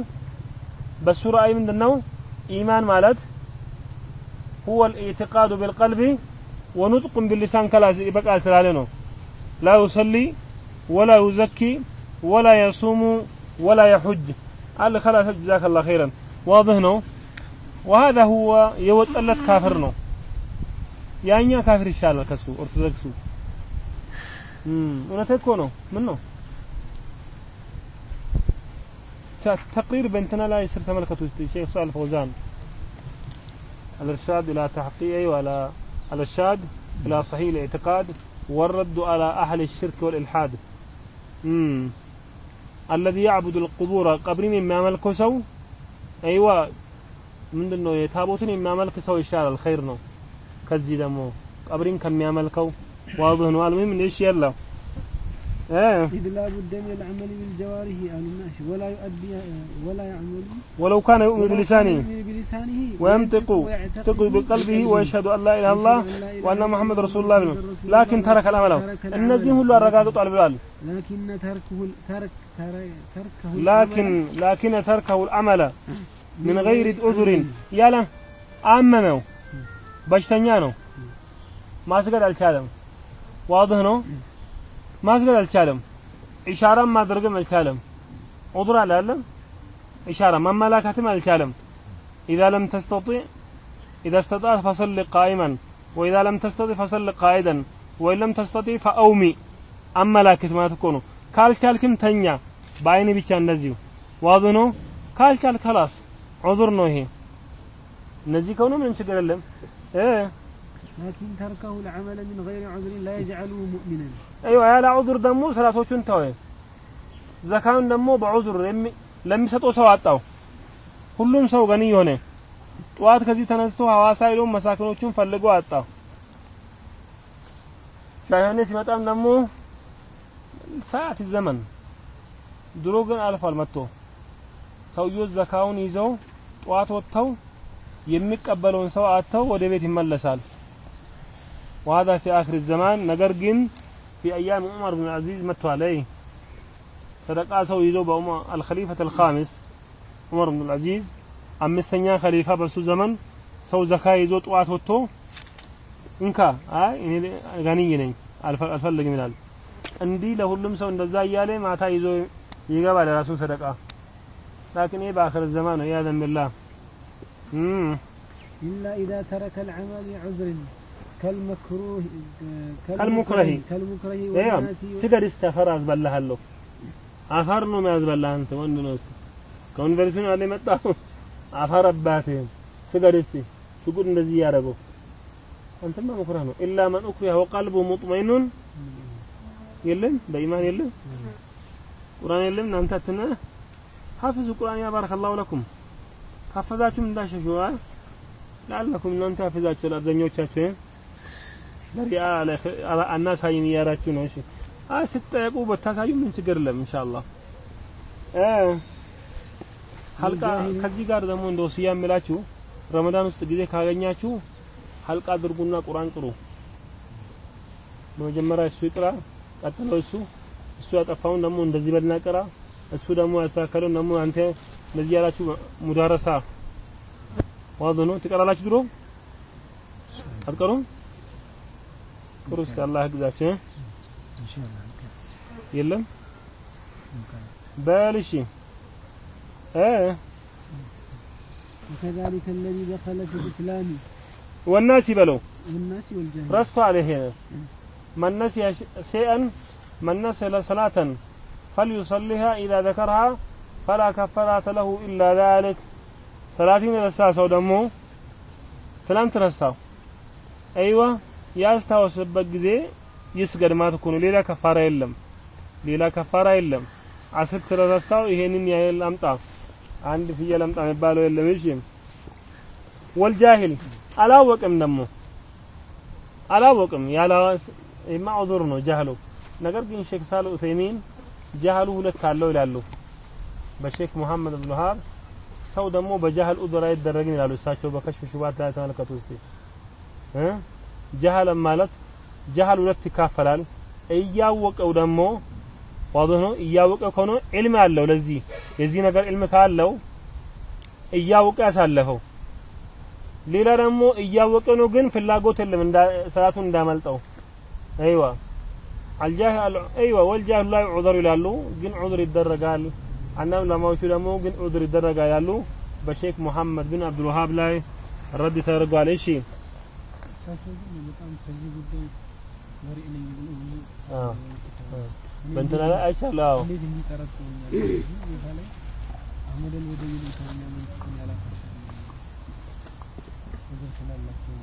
بسو رأي من دنو إيمان مالت هو الاعتقاد بالقلب ونطق باللسان كلاس بقى سلالنه لا يصلي ولا يزكي ولا يصوم ولا يحج قال خلاص جزاك الله خيرا واضح نو وهذا هو يوطلت كافر نو يعني كافر ይሻላል كسو أرتدكسو እውነት እኮ ነው። ምን ነው ተቅሪር በእንትና ላይ ስር ተመልከቱ ሼክ ሳል الإرشاد إلى تحقيق ولا الإرشاد إلى صحيح الاعتقاد والرد على أهل الشرك والإلحاد مم. الذي يعبد القبور قبرين ما ملكه سو أيوة من انه يتابوتين ما ملك سو إشارة الخير نو كزي دمو قبرين كم يملكه ነው አልሙሂም እሺ የለው እ إذ لا بد من العمل بالجوارح أهل الناس ولا يؤدي ولا يعمل ولو كان يؤمن بلسانه يؤمن بلسانه وينطق ويعتقد تقي بقلبه ويشهد أن لا إله إلا الله وأن محمد رسول الله بن لكن ترك العمل እነዚህም ሁሉ አረጋግጧል ብሏል لكن تركه ترك ترك- تركه ላኪን ላኪን ተርከው العمل من غير عذر ያለ አመመው በሽተኛ ነው ማስገድ አልቻለም ዋድህ ነው። ማስገድ አልቻለም። ኢሻራም ማድረግም አልቻለም። ዑድር አላለም። إشارة ማመላከትም አልቻለም። إذا لم تستطع إذا استطعت فصل قائما وإذا لم تستطع فصل قاعدا ወይ لم تستطع فأومئ አመላክት ማለት እኮ ነው። ካልቻልክም ተኛ በአይን ብቻ እንደዚሁ واضح ነው። ካልቻልክ خلاص عذر ነው ይሄ። እነዚህ ከሆነ ምንም ችግር የለም لكن تركه العمل من غير عذر لا يجعله مؤمنا أيوه ያለ عذر ደግሞ ሰላቶቹን ተወ። ዘካውን ደግሞ በዑዙር ለሚሰጠው ሰው አጣው። ሁሉም ሰው ገኒ ሆነ። ጠዋት ከዚህ ተነስቶ ሐዋሳ ሄዶ መሳኪኖቹን ፈልጎ አጣው። ሻይሆኔ ሲመጣም ደግሞ ሰዓት ዘመን ድሮ ግን አልፏል መጥቶ ሰውየው ዘካውን ይዘው ጠዋት ወጥተው የሚቀበለውን ሰው አጥተው ወደ ቤት ይመለሳል። وهذا في آخر الزمان ነገር ግን في أيام عمر بن العزيز መጥቷል። አይ ሰደቃ ሰው ይዞ በዑመር الخليفة الخامس ዑመር ብን አልዓዚዝ አምስተኛ ኸሊፋ በሱ ዘመን ሰው ዘካ ይዞ ጠዋት ወጥቶ እንካ አይ እኔ ጋንይ ነኝ አልፈ- አልፈልግም ይላል። እንዲህ ለሁሉም ሰው እንደዛ እያለ ማታ ይዞ ይገባል የራሱን ሰደቃ። ላኪን ይህ በአኽር ዘማን ነው ያዘን ቢላህ እም ኢላ ኢዛ ተረከ ልዐመል ሊዑዝሪን ከልመክሩህ ከልሙክረሂ ስገድ እስቲ አፈር አዝበላሃለሁ። አፈር ነው የሚያዝበላህ አንተ ወንድ ነው እስቲ። ከዩኒቨርሲቲ ነው ያለ የመጣው። አፈር አባትህን ስገድ እስቲ። ሽጉጥ እንደዚህ እያደረገው አንተማ መኩረህ ነው። ኢላ መን ኡክሪሀ ወቀልቡ ሙጥመኢኑን። የለም? በኢማን የለም? ቁርአን የለም? እናንተ አትና ሐፍዙ ቁርአን ያ ባረከላሁ ለኩም። ካፈዛችሁም እንዳሸሹ ለአለኩም እናንተ ያፈዛችሁ አብዛኞቻችሁ ለሪያ አናሳይም እያራችሁ ነው። እሺ አይ ስትጠየቁ በታሳዩ ምን ችግር የለም ኢንሻአላህ ሀልቃ ከዚህ ጋር ደግሞ እንደ ወስያ የምላችሁ ረመዳን ውስጥ ጊዜ ካገኛችሁ ሀልቃ አድርጉና ቁርአን ቅሩ። በመጀመሪያ እሱ ይቅራ፣ ቀጥሎ እሱ እሱ ያጠፋውን ደግሞ እንደዚህ በልና ቅራ፣ እሱ ደግሞ ያስተካከለውን ደግሞ አንተ እንደዚህ ያላችሁ ሙዳረሳ ዋዝ ነው። ትቀራላችሁ ድሮ አትቀሩም? ቅሩ እስቲ አላህ ያግዛችሁ። እ? ኢንሻአላህ የለም በል እሺ እ وكذلك الذي دخل في الإسلام ወናስ ይበለው والناس والجاهل ረስቷል። ይሄ من نسي شيئا من نسي صلاة فليصليها إذا ذكرها فلا كفارة له إلا ذلك ሰላቲን ረሳ ሰው ደግሞ ትላንት ረሳው አይዋ ያስታወስበት ጊዜ ይስገድ ማለት እኮ ነው። ሌላ ከፋራ የለም፣ ሌላ ከፋራ የለም። አስር ስለረሳው ይሄንን ያህል አምጣ፣ አንድ ፍየል አምጣ የሚባለው የለም። እሺ ወልጃሂል አላወቅም ደግሞ አላወቅም ያላ ማዕዙር ነው ጃህሉ። ነገር ግን ሼክ ሳሉ ዑሰይሚን ጃህሉ ሁለት አለው ይላሉ። በሼክ ሙሐመድ ብን ወሃብ ሰው ደግሞ በጃህል ኡድር አይደረግም ይላሉ እሳቸው በከሽፍ ሹባት ላይ ተመልከቱ እስቲ ጀሃለም ማለት ጀሃል ሁለት ይካፈላል። እያወቀው ደግሞ ዋضح ነው። እያወቀው ከሆነ ዒልም አለው። ለዚህ የዚህ ነገር ዒልም ካለው እያወቀ ያሳለፈው። ሌላ ደግሞ እያወቀ ነው ግን ፍላጎት የለም ሰላቱን እንዳመልጠው። አይዋ አልጃህል አይዋ ወልጃህሉ ላይ ዑذር ይላሉ፣ ግን ዑذር ይደረጋል። አንዳንድ ለማዎቹ ደግሞ ግን ዑذር ይደረጋል ያሉ በሼክ ሙሐመድ ቢን አብዱል ወሃብ ላይ ረድ ተደርጓል። እሺ በዚህ ጉዳይ ወሬ ነኝ ብሎ በእንትና ላይ አይቻለሁ። አዎ። እንዴት እንዲጠረጥሩኛል? እዚህ ቦታ ላይ አመደል ወደ ይልካኛ ምንትን ያላፈሰ ነገር ስላላቸው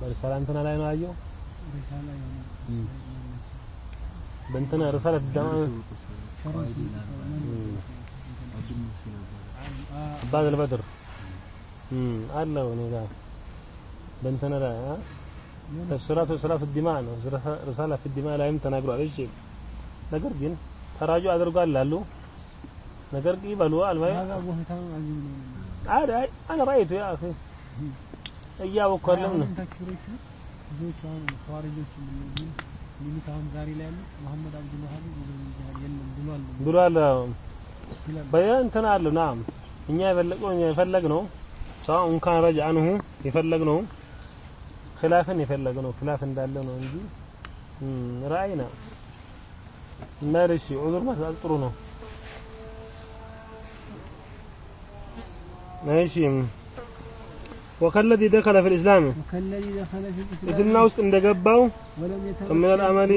በርሳላ እንትና ላይ ነው አየው። በርሳላ ነው። በእንትና ርሳላ ተዳማ አባዘል በድር አለው እኔ ጋር። በእንትና ላይ አ ሰላቱ ሰላቱ الدماء ነው ርሳላ في الدماء ላይም ተናግሯል እሺ ነገር ግን ተራጁ አድርጓል ላሉ ነገር ግን ይበሉ አልማይ هذا بهتان عظيم ነው። عادي انا رايته يا اخي እያወኳለም ነው አሁን ተክፊሮቹ ብዙዎቹ አሁን ኸዋሪጆች የምንለው ሚሉት አሁን ዛሬ ላይ ያሉት መሐመድ አብዱል ወሃብ ብዙ ይጃል የለም ብሏል ነው ብሏል ይላል። በእንትና አለው ናም እኛ የፈለገው የፈለግ ነው ሰው እንኳን ረጅ አንሁ የፈለግ ክላፍን የፈለገ ነው ክላፍ እንዳለ ነው እንጂ ራእይና መልሽ ዑዙር መስጠት ጥሩ ነው እሺ وكالذي دخل في الإسلام وكالذي دخل في الإسلام إسلام وسط إن دقباو من العمل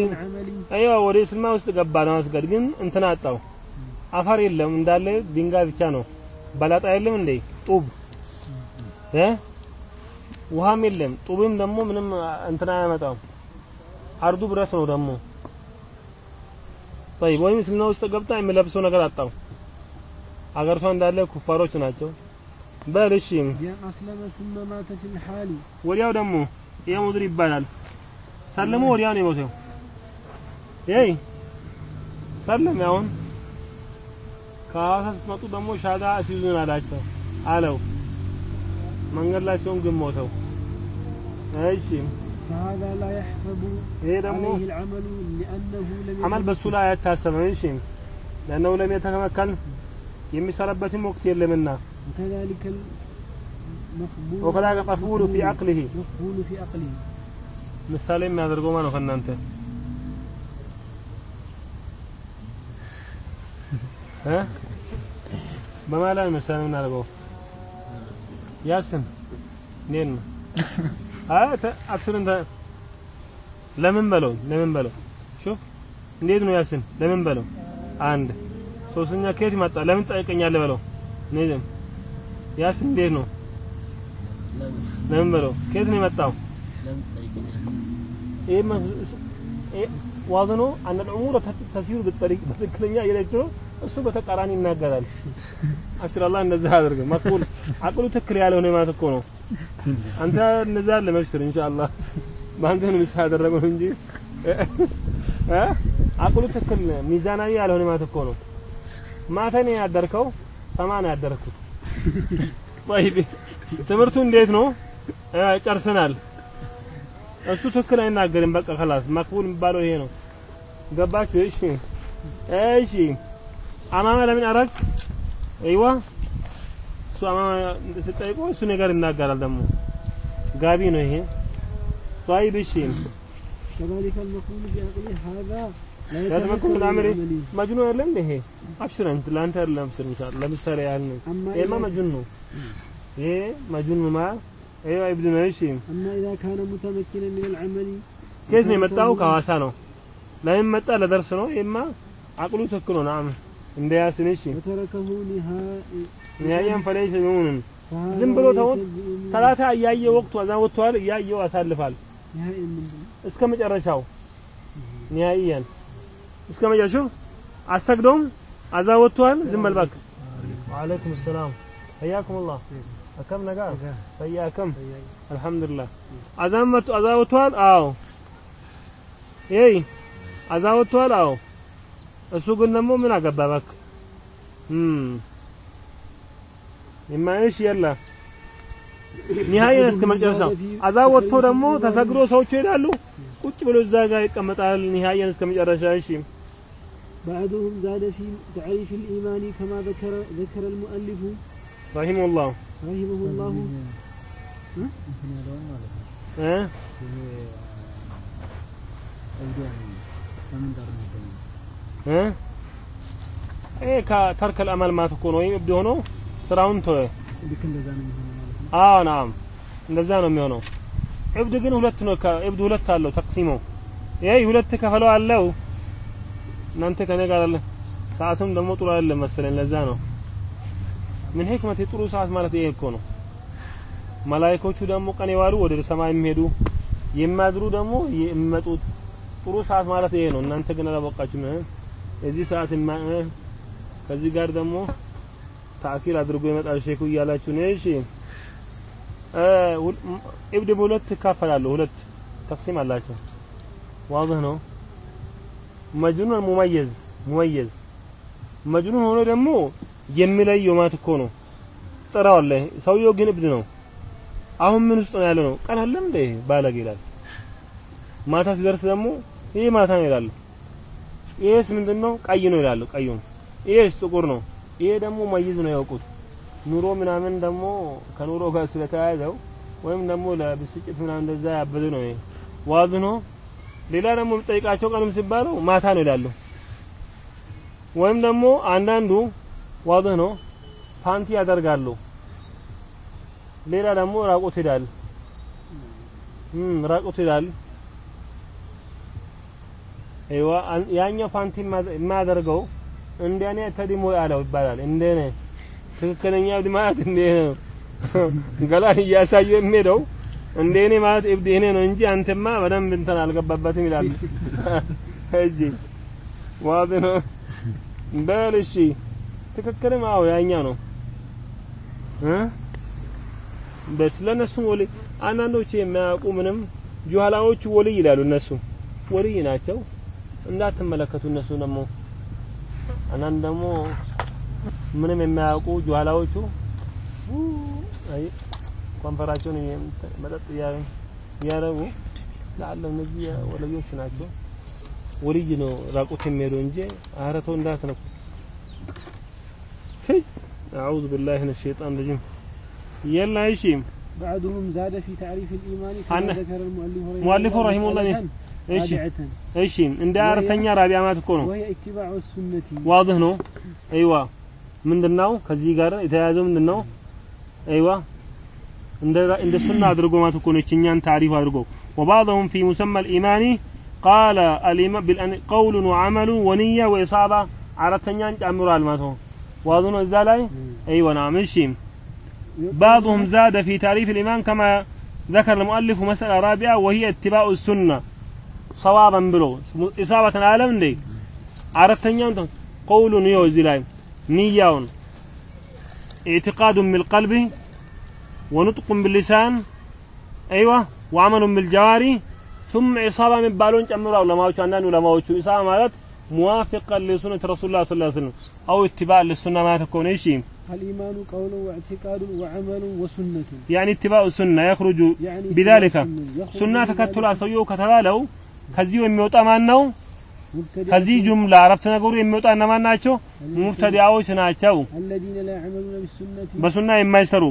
أيوة ولي إسلام وسط قبا ناس قد قن انتناطاو አፈር የለም እንዳለ ድንጋይ ብቻ ነው። በላጣ የለም እንዴ ጡብ እ ውሃም የለም ጡብም ደግሞ ምንም እንትን አያመጣም አርዱ ብረት ነው ደግሞ طيب ወይም እስልምና ውስጥ ገብታ የሚለብሰው ነገር አጣው አገርቷ እንዳለ ኩፋሮች ናቸው በል እሺ أسلم ثم مات في الحال ወዲያው ደግሞ ይሄ ሙድር ይባላል ሰለሙ ወዲያው ነው የሞተው ይይ ሰለም ያውን ከሐዋሳ ስትመጡ ደግሞ ሻጋ ሲዙን አላቸው አለው መንገድ ላይ ሲሆን ግን ሞተው። እሺ فهذا لا يحسب عليه العمل لأنه لم عمل በሱ ላይ አይታሰብም። እሺ ለأنه لم يتمكن የሚሰራበትም ወቅት የለምና وكذلك المقبول وكذلك المقبول في عقله مقبول في عقله ምሳሌ የሚያደርገው ማለት ነው ከእናንተ በማላ ምሳሌ የምናደርገው ያስን እኔን ነው። አይ አብሽርን ለምን በለው ለምን በለው? ሹፍ እንዴት ነው ያስን? ለምን በለው? አንድ ሶስተኛ ከየት መጣ? ለምን ጠይቀኛል በለው? ነኝ። ያስን እንዴት ነው? ለምን በለው? ከየት ነው የመጣው? ዋዝ ነው። አነ ልዑሙር ተሲሩ ብጠሪቅ በትክክለኛ እየለጅ እሱ በተቃራኒ ይናገራል። አክራላ እንደዛ አድርገ መቅቡል አቅሉ ትክክል ያልሆነ ማለት እኮ ነው አንተ እንደዛ አለ መብሽር ኢንሻአላህ በአንተ ነው ምሳ ያደረገው እንጂ እ አቅሉ ትክክል ሚዛናዊ ያልሆነ ማለት እኮ ነው ማታ ነው ያደርከው ሰማ ነው ያደረኩት طيب ትምህርቱ እንዴት ነው እ ጨርሰናል እሱ ትክክል አይናገርም በቃ خلاص መቅቡል የሚባለው ይሄ ነው ገባችሁ እሺ እሺ አማማ ለምን አረግ አይዋ እሱ አማማ ስጠይቆ እሱ ነገር ይናገራል ደግሞ ጋቢ ነው ይሄ طيب እሺ كذلك المقبول في عقله هذا لا لا تمكن من العمل عمله መጅኑን አይደለም እንደ ይሄ አብሽር አንተ ለአንተ አይደለም አብሽር ኢንሻአላህ ለምሳሌ ያህል ነው أما ይሄማ إذا, መጅኑን ነው ይሄ መጅኑን ማ አይዋ ኢብኑ ነው እሺ أما إذا كان متمكنا من العمل ከየት ነው የመጣው ከሐዋሳ ነው ለምን መጣ ለደርስ ነው ይሄማ አቅሉ ትክክል ነው ናም እንደ ያስን እሺ وتركه نهائي ኒያየን ፈለይሰ ቢሙምን فهذا ዝም ብሎ ተውት ليس بإيمان. ሰላታ እያየ ወቅቱ አዛ ወጥቷል እያየው ያሳልፋል نهائي من እስከ መጨረሻው ኒያይያን እስከ መጨረሻው አሰግዶም አዛ ወጥቷል ዝም በል እባክህ ወአለይኩም ሰላም حياكم الله أكم نجا حياكم الحمد لله አዛን መጡ አዛ ወጥቷል አዎ ይይ አዛ ወጥቷል አዎ እሱ ግን ደግሞ ምን አገባ እባክህ እም የማይሽ የላ ኒሃየን እስከ መጨረሻው አዛ ወጥቶ ደግሞ ተሰግዶ ሰዎቹ ይሄዳሉ ቁጭ ብሎ እዛ ጋር ይቀመጣል ኒሃየን እስከ መጨረሻ እሺ بعضهم زاد في تعريف الإيمان كما ذكر ذكر المؤلف ረሂመሁላህ رحمه الله እንትን ያለውን ማለት ነው እ ይሄ እብድ ያለው ከምን ጋር ነው ስራውን ተወ ልክ እንደዛ ነው የሚሆነው አዎ ናም። እንደዛ ነው የሚሆነው። እብድ ግን ሁለት ነው እብድ ሁለት አለው ተቅሲሞ ይሄ ሁለት ከፈለው አለው። እናንተ ከኔ ጋር አለ ሰዓቱም ደግሞ ጥሩ አይደለም መሰለኝ ለዛ ነው። ምን ህክመት የጥሩ ሰዓት ማለት ይሄ እኮ ነው። መላእክቶቹ ደግሞ ቀን የዋሉ ወደ ሰማይ የሚሄዱ የሚያድሩ ደግሞ የሚመጡት ጥሩ ሰዓት ማለት ይሄ ነው። እናንተ ግን አላወቃችሁም እ? የዚህ ሰዓት? ከዚህ ጋር ደግሞ ታኪር አድርጎ ይመጣል ሼኩ እያላችሁ ነው። እሺ። እብድ በሁለት ይካፈላሉ ሁለት ተቅሲም አላቸው። ዋضح ነው። መጅኑን ሙመየዝ ሙመየዝ። መጅኑን ሆኖ ደግሞ የሚለየው ማለት እኮ ነው። ጥራዋለህ። ሰውየው ግን እብድ ነው። አሁን ምን ውስጥ ነው ያለ ነው? ቀን አለም እንደ ባለግ ይላል። ማታ ሲደርስ ደግሞ ይሄ ማታ ነው ይላሉ። ይሄስ ምንድነው? ቀይ ነው ይላሉ። ቀዩን። ይሄስ ጥቁር ነው ይሄ ደግሞ መይዝ ነው ያውቁት። ኑሮ ምናምን ደግሞ ከኑሮ ጋር ስለተያያዘው ወይም ደግሞ ለብስጭት ምናምን እንደዛ ያበደ ነው ይሄ። ዋዝ ነው። ሌላ ደግሞ ጠይቃቸው ቀንም ሲባለው ማታ ነው ይላሉ። ወይም ደግሞ አንዳንዱ واضح ነው ፓንቲ ያደርጋሉ። ሌላ ደግሞ ራቁት ይላል። ራቁት ይላል። ያኛው ፓንቲ የማ- የማያደርገው እንደኔ ተዲሞ ያለው ይባላል። እንደኔ ትክክለኛ እብድ ማለት እንደ ነው። ገላን እያሳየ የሚሄደው እንደ እኔ ማለት እብድ እኔ ነው እንጂ አንተማ በደንብ እንትን አልገባበትም ይላል እጂ ዋዝ ነው። በል እሺ ትክክልም አዎ ያኛው ነው። እ? በስ ለነሱም ወልይ አንዳንዶች የሚያውቁ ምንም ጁሃላዎቹ ወልይ ይላሉ እነሱ። ወልይ ናቸው። እንዳትመለከቱ እነሱ ደግሞ አንዳንድ ደግሞ ምንም የሚያውቁ ጁሃላዎቹ አይ ኮንፈራቸውን እየ- መጠጥ እያ- እያደረጉ ለአለ እነዚህ ወለዮች ናቸው ወልይ ነው ራቁት የሚሄዱ እንጂ አረቶ እንዳትነኩ ትይ አዑዙ ቢላሂ ሚነ ሸይጣን ረጂም የላ እሺ بعضهم زاد في تعريف الإيمان كما أنا- ذكر المؤلف مؤلف رحمه الله مسألة እሺ እሺ። እንደ አራተኛ ራቢያ ማለት እኮ ነው። ዋድህ ነው። አይዋ مندناو ከዚህ ጋር የተያያዘው ምንድነው? አይዋ እንደ ሱና አድርጎ ማለት እኮ ነው። እኛን وبعضهم في مسمى الإيمان قال الإيمان بالأن قول وعمل ونية وإصابة على التنيان أمر الماته واظن الزلاي أيوة نعم الشيم بعضهم زاد في تعريف الإيمان كما ذكر المؤلف مسألة رابعة وهي اتباع السنة صوابا بلو إصابة عالم دي አራተኛውን ተ- ቀውሉን ይኸው እዚህ ላይ ንያውን ኢዕቲቃዱን ቢልቀልቢ ወኑጥቁን ቢልሊሳን አይዋ ወአመሉን ቢልጀዋሪ ثم ኢሳባ የሚባለውን ጨምሮ ዑለማዎቹ አንዳንድ ዑለማዎቹ ኢሳባ ማለት ሙዋፊቀን ሊሱነት ረሱሉላህ ሰለላሁ ዐለይሂ ወሰለም አው ኢትባዕ ሊሱና ማለት እኮ ነው እሺ الإيمان قول واعتقاد وعمل وسنة ያኒ ኢትባዕ ሱና የኽሩጁ يعني ቢዛሊከ اتباع السنة. يخرج ሱና من ተከትሎ ذلك አሰውየው ከተባለው ከዚሁ የሚወጣ ማን ነው? ከዚህ ጁምላ አረፍተ ነገሩ የሚወጣ እነማን ናቸው? ሙብተዲያዎች ናቸው። በሱና የማይሰሩ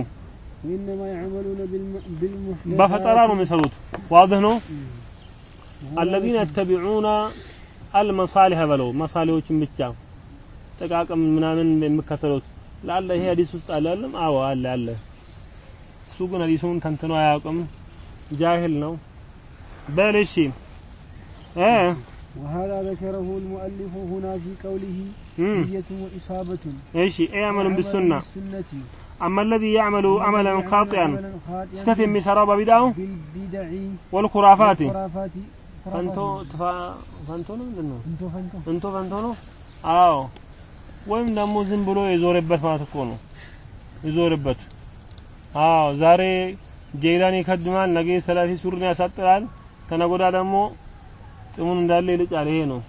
በፈጠራ ነው የሚሰሩት። ዋድህ ነው። አለዚነ የተቢዑነ አልመሳሊህ በለው መሳሌዎችን ብቻ ጥቃቅም ምናምን የሚከተሉት ላለ ይሄ ሀዲስ ውስጥ አለ አለም? አዎ አለ አለ። እሱ ግን ሀዲሱን ተንትኖ አያውቅም፣ ጃሂል ነው። በል እሺ እ وهذا ذكره المؤلف هنا في قوله እም፣ نية وإصابة እሺ اعمل بالسنة بالسنة أما الذي يعمل عملا خاطئا عملاً خاطئاً ስተት የሚሰራው በቢዳው بالبدع ወልኩራፋት والخرافات ፈንቶ ትፋ- ፈንቶ ነው ምንድን ነው እንቶ ፈንቶ እንቶ ፈንቶ ነው አዎ ወይም ደግሞ ዝም ብሎ የዞረበት ማለት እኮ ነው የዞረበት አዎ ዛሬ ጄላን ይከድማል ነገ ሰላፊ ሱሪን ያሳጥራል ከነጎዳ ደግሞ ጥሙን እንዳለ ይልጫል ይሄ ነው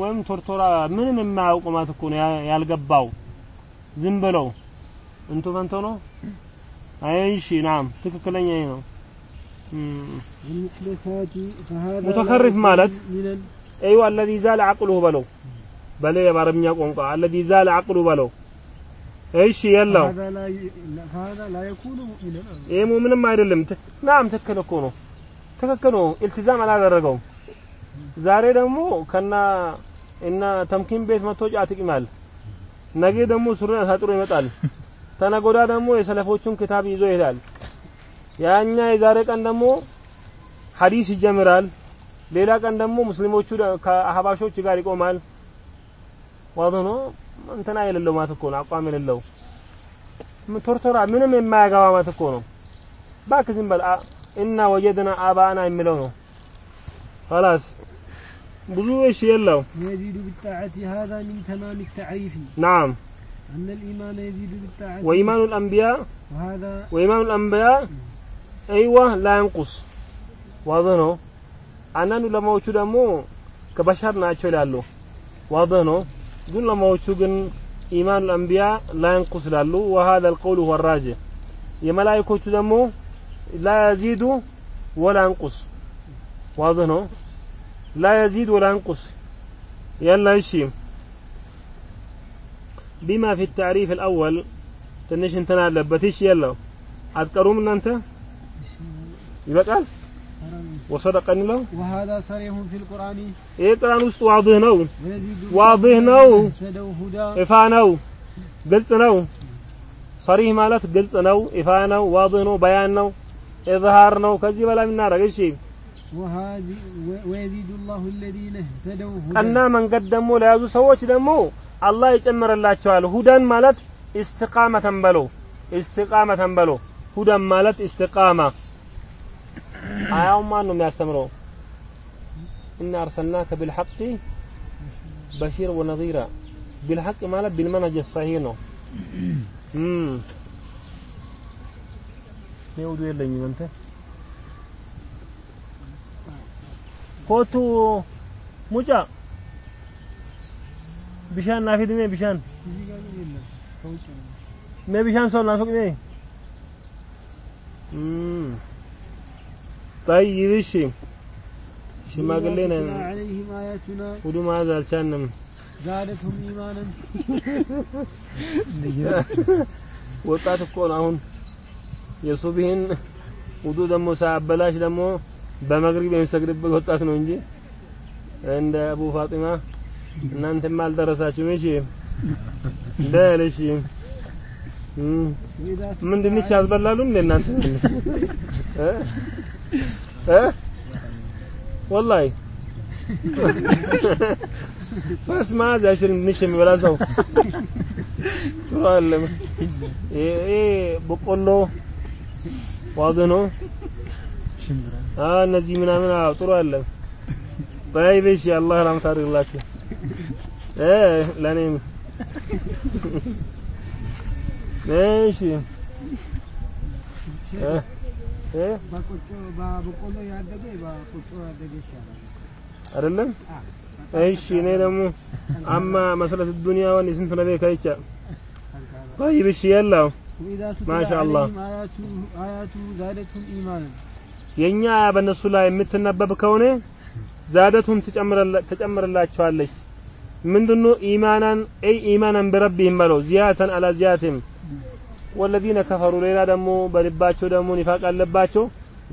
ወይም ቶርቶራ ምንም የማያውቅ ማለት እኮ ነው ያ- ያልገባው ዝም ብለው እንቶ ፈንቶ ነው አይሺ ናም ትክክለኛ ይሄ ነው እም። المحدثات فهذا متخرف لا مالت. من ال... ايوه الذي زال عقله بلو بل በአረብኛ ቋንቋ الذي زال عقله በለው እሺ የለው فهذا لا ي... لا- فهذا لا يكون مؤمنا ይሄ ምንም አይደለም ት- ናም ትክክል እኮ ነው ትክክል ነው ኢልቲዛም አላደረገውም ዛሬ ደግሞ ከና እና ተምኪን ቤት መጥቶ ጫት ይቅማል። ነገ ደግሞ ሱሪን አሳጥሮ ይመጣል። ተነጎዳ ደግሞ የሰለፎቹን ክታብ ይዞ ይሄዳል። ያኛ የዛሬ ቀን ደግሞ ሐዲስ ይጀምራል። ሌላ ቀን ደግሞ ሙስሊሞቹ ከአህባሾች ጋር ይቆማል። ዋض ነው። እንትና የሌለው ማለት እኮ ነው። አቋም የሌለው ቶርቶራ ምንም የማያገባ ማለት እኮ ነው። እባክህ ዝም በል። እና ወጀድና አባና የሚለው ነው خلاص ብዙ እሺ የለው يزيد بالطاعة هذا من تمام التعريف نعم أن الإيمان يزيد بالطاعة وإيمان الأنبياء وهذا وإيمان الأنبياء أيوة لا ينقص واضح ነው አንዳንድ ዑለማዎቹ ደግሞ ከበሻር ናቸው ይላሉ واضح ነው ግን ዑለማዎቹ ግን ኢማኑ አንቢያ ላይንቁስ ይላሉ وهذا القول هو الراجح የመላእክቶቹ ደግሞ لا يزيد ولا ينقص واضح ነው لا يزيد ولا ينقص. يلا الشيم بما في التعريف الأول تنش انت لبتش يلا. أذكروا من أنت؟ يبقى؟ قال وصدقني له وهذا صريح في القرآن. إيه القرآن وسط واضح نو؟ واضح نو؟ إفا نو. قلت نو صريح مالت قلت نو إفا نو؟ واضح نو؟ بيان نو؟ إظهار نو؟ كذي بلا من نار ምናረግ? እሺ وهذه ويزيد الله الذين اهتدوا هدى ቀና መንገድ ደግሞ ለያዙ ሰዎች ደግሞ አላህ ይጨምርላቸዋል። ሁደን ማለት ኢስቲቃመተን በሎ ኢስቲቃመተን በሎ ሁደን ማለት ኢስቲቃማ። አያው ማን ነው የሚያስተምረው? እና አርሰልናከ ቢልሐቂ በሺር ወነዚራ ቢልሐቅ ማለት ቢልመነጅ ሰሂህ ነው። እም እኔ ውዱ የለኝም አንተ ኮቱ ሙጫ ቢሻን ናፊ ድሜ ቢሻን እዚህ ጋር ግን የለም ከውጭ ነው ሜ ቢሻን ሰው ናፍቅ ሜ እም ጠይብ እሺ ሽማግሌ ነን وَإِذَا عليهم آياتنا ውዱ መያዝ አልቻልንም زادتهم إيمانا ወጣት እኮ ነው አሁን የሱብሂን ውዱ ደግሞ ሳያበላሽ ደግሞ በመግሪብ የሚሰግድበት ወጣት ነው እንጂ እንደ አቡ ፋጢማ እናንተማ አልደረሳችሁም። እሺ በል እሺ። ምን ድንች ያስበላሉ እንደ እናንተ እ ወላሂ ፈስማ ዛሽር ድንች የሚበላ ሰው ጥሩ ይሄ በቆሎ ዋግ ነው ሽምብራ እነዚህ ምናምን አዎ ጥሩ አይደለም። طيب እሺ አላህ ረህመት አድርግላችሁ እ ለኔም እሺ እ እ በቆጮ በበቆሎ ያደገ በቆጮ ያደገ ይሻላል። አይደለም እሺ እኔ ደግሞ አማ መሰረት ዱንያ ወን ስንት ነው ከይቻ طيب እሺ የላው وإذا تتلى ما شاء የኛ በነሱ ላይ የምትነበብ ከሆነ ዛደቱም ትጨምርላቸዋለች። ምንድኑ? ኢማናን አይ ኢማናን ቢረቢህም በለው ዚያተን አላ ዚያትም ወለዚነ ከፈሩ ሌላ ደግሞ በልባቸው ደግሞ ኒፋቅ አለባቸው።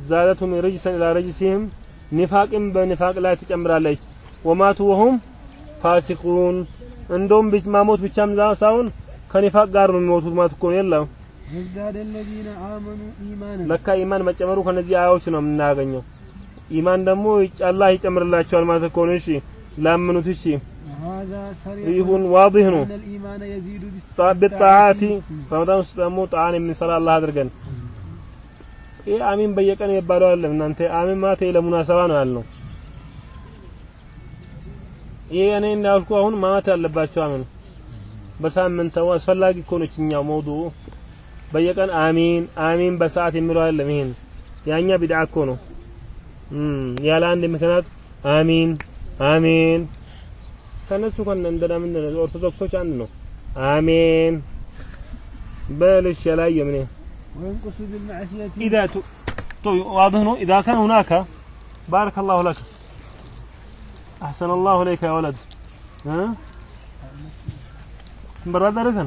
ዛደቱም ርጅሰን ኢላ ረጅሲህም ኒፋቅም በኒፋቅ ላይ ትጨምራለች። ወማቱ ወሁም ፋሲቁን። እንደውም ማሞት ብቻም ሳይሆን ከኒፋቅ ጋር ነው የሚሞቱት። ማለት እኮ የለም። يزداد ኢማን መጨመሩ إيمانا لك ነው የምናገኘው። ኢማን ደግሞ አላህ ይጨምርላቸዋል ማለት ከሆነ እሺ ላመኑት። እሺ ይሁን ዋضح ነው። بالطاعات ረመዳን ውስጥ ደግሞ ጣዓን የምንሰራ አላህ አድርገን። ይህ አሚን በየቀን የሚባለው አይደለም እናንተ። አሚን ማለት ለሙናሰባ ነው ያልነው። ይሄ እኔ እንዳልኩ አሁን ማለት ያለባቸው አመኑ በሳምንት አስፈላጊ እኮ ነች መውዱ በየቀን አሚን አሚን በሰዓት የሚለው አይደለም። ይሄን ያኛ ቢድዓ እኮ ነው። እም ያለ አንድ ምክንያት አሚን አሚን ከነሱ ከነ እንደና ምን ኦርቶዶክሶች አንድ ነው። አሜን በልሽ ያላየም እኔ وينقص بالمعصية إذا ت... تو واضح إنه إذا كان هناك بارك الله لك أحسن الله إليك يا ولد ها برا درسا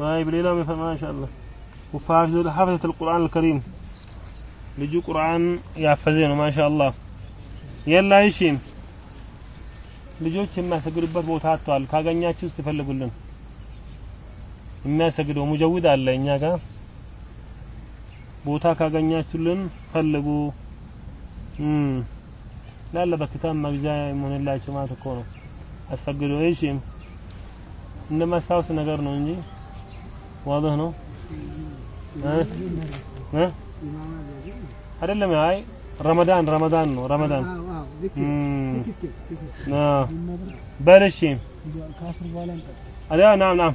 طيب ليلة ما شاء الله وحافظ حفظة القرآن الكريم ልጁ ቁርአን ያፈዘ ነው ማሻአላህ የላ እሺ ልጆች የሚያሰግዱበት ቦታ አጥተዋል ካገኛችሁ ውስጥ ይፈልጉልን የሚያሰግደው ሙጀውድ አለ እኛ ጋር ቦታ ካገኛችሁልን ፈልጉ እም ላለ በክታብ መግዣ የሆነላቸው ማለት እኮ ነው አሰግዱ እሺ እንደ ማስታወስ ነገር ነው እንጂ ዋضح ነው? አይደለም አይ ረመዳን ረመዳን ነው ረመዳን። እንቀጥል። አዲያ ናም ናም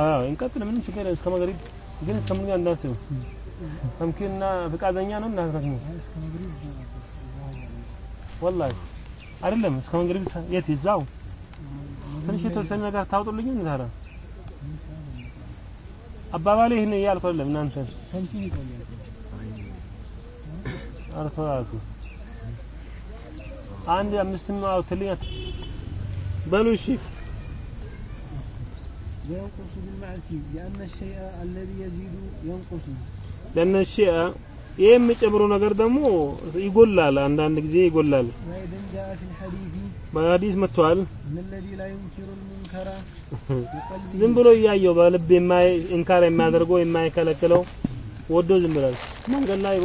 አዎ እንቀጥል። ምንም ችግር እስከ መግሪብ ግን እስከ ምን እንዳስብ። ተምኪንና ፍቃደኛ ነው መግሪብ ወላሂ። አይደለም እስከ መግሪብ የት? ይዛው ትንሽ የተወሰነ ነገር ታውጡልኝ እንዴ ታዲያ አባባሌ ይህን እያልኩ አይደለም እናንተ ተምኪን ይቆያል። አርተዋቱ አንድ አምስት ነው አውጥልኝ በሉ እሺ وينقص بالمعصية لأن الشيء الذي يزيد ينقص لأن الشيء ይሄ የሚጨምረው ነገር ደግሞ ይጎላል። አንዳንድ ጊዜ ይጎላል። በሐዲስ መጥቷል። ዝም ብሎ እያየው በልብ የማይ እንካር የማያደርገው የማይከለክለው ወዶ ዝም ብሏል። መንገድ ላይ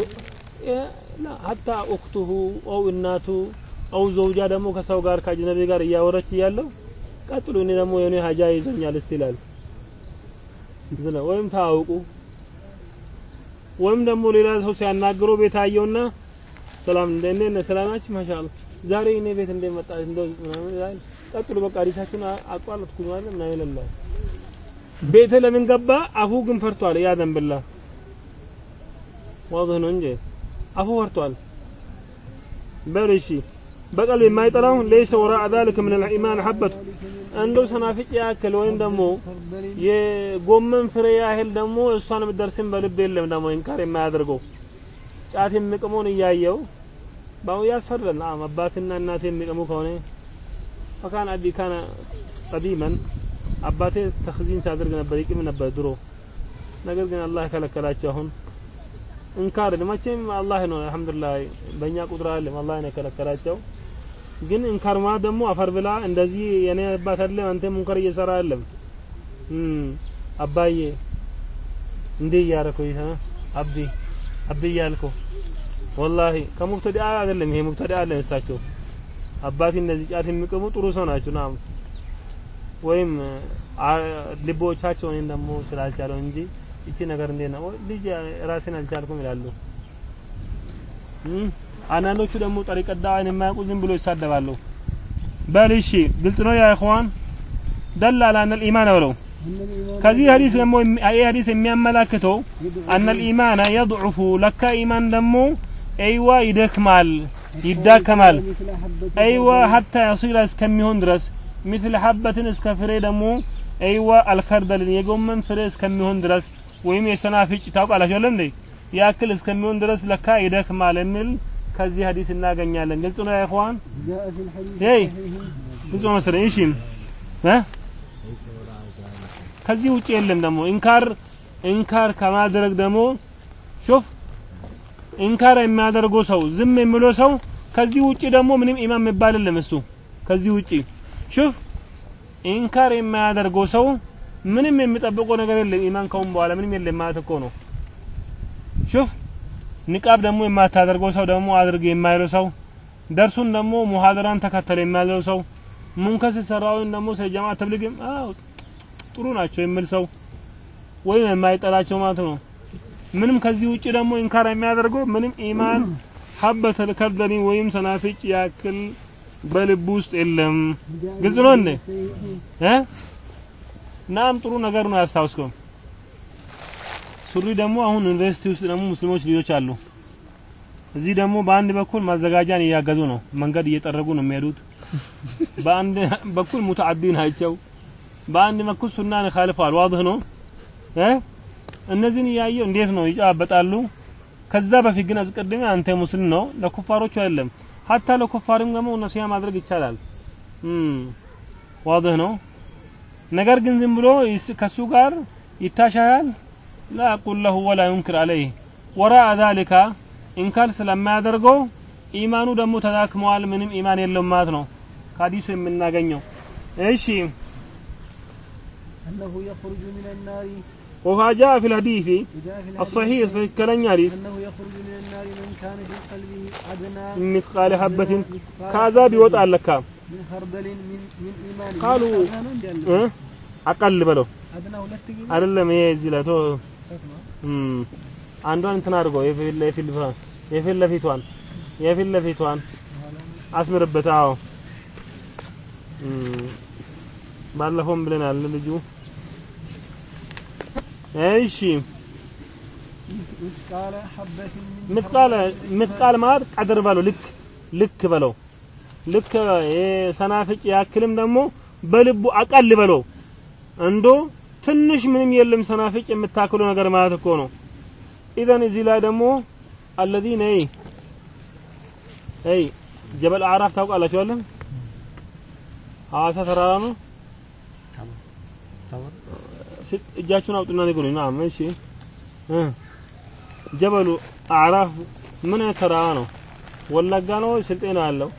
ሀታ ኡክቱሁ ኦው እናቱ ኦው ዘውጃ ደግሞ ከሰው ጋር ከአጅነቢ ጋር እያወረች እያለው ቀጥሎ እኔ ደግሞ የኔ ሀጃ ይዘኛል እስቲ ይላል ወይም ታውቁ ወይም ደግሞ ሌላ ሰው ሲያናግሮ ቤት አየውና ሰላም እንደኔ ነው ሰላማችሁ ማሻአላ ዛሬ እኔ ቤት እንደመጣ እንደው ምናምን ቀጥሉ በቃ ሪሳችሁን አቋረጥኩ ማለት ምናምን ይላል። ቤት ለምን ገባ? አፉ ግን ፈርቷል። ያ ዘንብላ ዋضح ነው እንጂ አፉ ፈርቷል። በል እሺ። በቀል የማይጠላው ليس وراء ذلك من الإيمان حبة እንደው ሰናፍጭ ያክል ወይም ደግሞ የጎመን ፍሬ ያህል ደግሞ እሷን ምደርስም በልብ የለም ደግሞ إنكار የማያደርገው ጫት የሚቅመውን እያየው ባው ያስፈራል። አም አባትና እናቴ የሚቅሙ ከሆነ فكان أبي كان قديما አባቴ تخزين ሲያደርግ ነበር፣ ይቅም ነበር ድሮ። ነገር ግን አላህ የከለከላቸው አሁን እንካር መቼም አላህ ነው። አልሐምዱሊላህ በእኛ ቁጥር አለም አላህ ነው የከለከላቸው። ግን እንካር ደግሞ አፈር ብላ እንደዚህ የኔ አባት አለ አንተ ሙንከር እየሰራ አለም አባዬ እንዴ እያረኩ ይሄ አብዲ አብዲ እያልኩ ወላሂ ከሙብተዲአ አይደለም ይሄ ሙብተዲአ አለ እሳቸው። አባቴ እንደዚህ ጫት የሚቅሙ ጥሩ ሰው ናቸው ናም። ወይም ልቦቻቸው እኔን ደግሞ ስላልቻለው እንጂ እቺ ነገር እንዴት ነው? ልጅ ራሴን አልቻልኩም ይላሉ አንዳንዶቹ ደግሞ ጠሪቀዳ አይን የማያውቁ ዝም ብሎ ይሳደባሉ። በል እሺ ግልጽ ነው ያ ይኸዋን ደላላ አነል ኢማን ብለው ከዚህ ሀዲስ ደግሞ ይህ ሀዲስ የሚያመላክተው አነል ኢማና የضዑፉ ለካ ኢማን ደግሞ አይዋ ይደክማል ይዳከማል። አይዋ ሀታ ያሲላ እስከሚሆን ድረስ ሚትል ሀበትን እስከ ፍሬ ደግሞ አይዋ አልከርደልን የጎመን ፍሬ እስከሚሆን ድረስ ወይም የሰናፍጭ ታውቃላችሁ አይደል እንዴ? ያክል እስከሚሆን ድረስ ለካ ይደክማል የሚል ከዚህ ሀዲስ እናገኛለን። ግልጽ ነው يا إخوان ግልጽ ነው እሺ ከዚህ ውጪ የለም። ደግሞ إنكار إنكار ከማድረግ ደግሞ شوف إنكار የሚያደርገው ሰው ዝም የሚለው ሰው ከዚህ ውጭ ደግሞ ምንም ኢማም የሚባል የለም። እሱ ከዚህ ውጪ شوف إنكار የማያደርገው ሰው ምንም የሚጠብቀው ነገር የለም። ኢማን ከሁን በኋላ ምንም የለም ማለት እኮ ነው ሹፍ ንቃብ ደግሞ የማታደርገው ሰው ደግሞ አድርግ የማይለው ሰው ደርሱን ደግሞ ሙሐደራን ተከተለ የማይለው ሰው ሙንከስ ሰራውን ደግሞ ስለ ጀማ ተብሊግም አው ጥሩ ናቸው የሚል ሰው ወይም የማይጠላቸው ማለት ነው። ምንም ከዚህ ውጭ ደግሞ ኢንካር የሚያደርገው ምንም ኢማን ሀበተል ከርደኒ ወይም ሰናፍጭ ያክል በልብ ውስጥ የለም። ግልጽ ነው እንዴ? ናም ጥሩ ነገር ነው ያስታውስከው ሱሪ ደግሞ አሁን ዩኒቨርሲቲ ውስጥ ደግሞ ሙስሊሞች ልጆች አሉ። እዚህ ደግሞ በአንድ በኩል ማዘጋጃን እያገዙ ነው። መንገድ እየጠረጉ ነው የሚሄዱት። በአንድ በኩል ሙተዓዲ ናቸው። በአንድ በኩል ሱናን ይኻልፋል ዋድህ ነው። እ? እነዚህን እያየው እንዴት ነው ይጫበጣሉ ከዛ በፊት ግን አስቀድሜ አንተ ሙስሊም ነው ለኩፋሮቹ አይደለም። ሀታ ለኩፋርም ደግሞ ነሲያ ማድረግ ይቻላል። ዋድህ ነው። ነገር ግን ዝም ብሎ ይስ- ከሱ ጋር ይታሻያል ላ አቁል ለሁ ወላ ዩንክር አለይህ ወራአ ዛሊካ ኢንካር ስለማያደርገው ኢማኑ ደግሞ ተዳክመዋል ምንም ኢማን የለውም ማለት ነው ከሀዲሱ የምናገኘው እሺ أنه يخرج من النار وها جاء في الحديث وجاء في الحديث الصحيح ትክክለኛ ሐዲስ أنه يخرج من النار من كان في قلبه أدنى مثقال حبة مثقال ከአዛብ ይወጣል ለካ من خردل من من إيمان قالوا እ አቀል በለው أدنى ሁለት ጊዜ አይደለም ይሄ እዚህ ላይ ቶ ሰክማ እም አንዷን እንትን አድርገው የፊት ለፊት የፊት ለፊቷን የፊት ለፊቷን አስምርበት። አዎ። ባለፈውም ብለናል ልጁ። እሺ። ምትቃለ ምትቃል ማለት ቀድር በለው ልክ ልክ በለው። ልክ የሰናፍጭ ያክልም ደግሞ በልቡ አቀል በለው። እንዶ ትንሽ ምንም የለም ሰናፍጭ የምታክሉ ነገር ማለት እኮ ነው ኢዘን እዚህ ላይ ደግሞ አለዚነ ይ ጀበል አዕራፍ ታውቃላችሁ አለ ሐዋሳ ተራራ ነው እጃችሁን አውጡና ንገሩኝ ናም እሺ ጀበሉ አዕራፍ ምን ተራራ ነው? ወለጋ ነው ስልጤ ነው ያለው?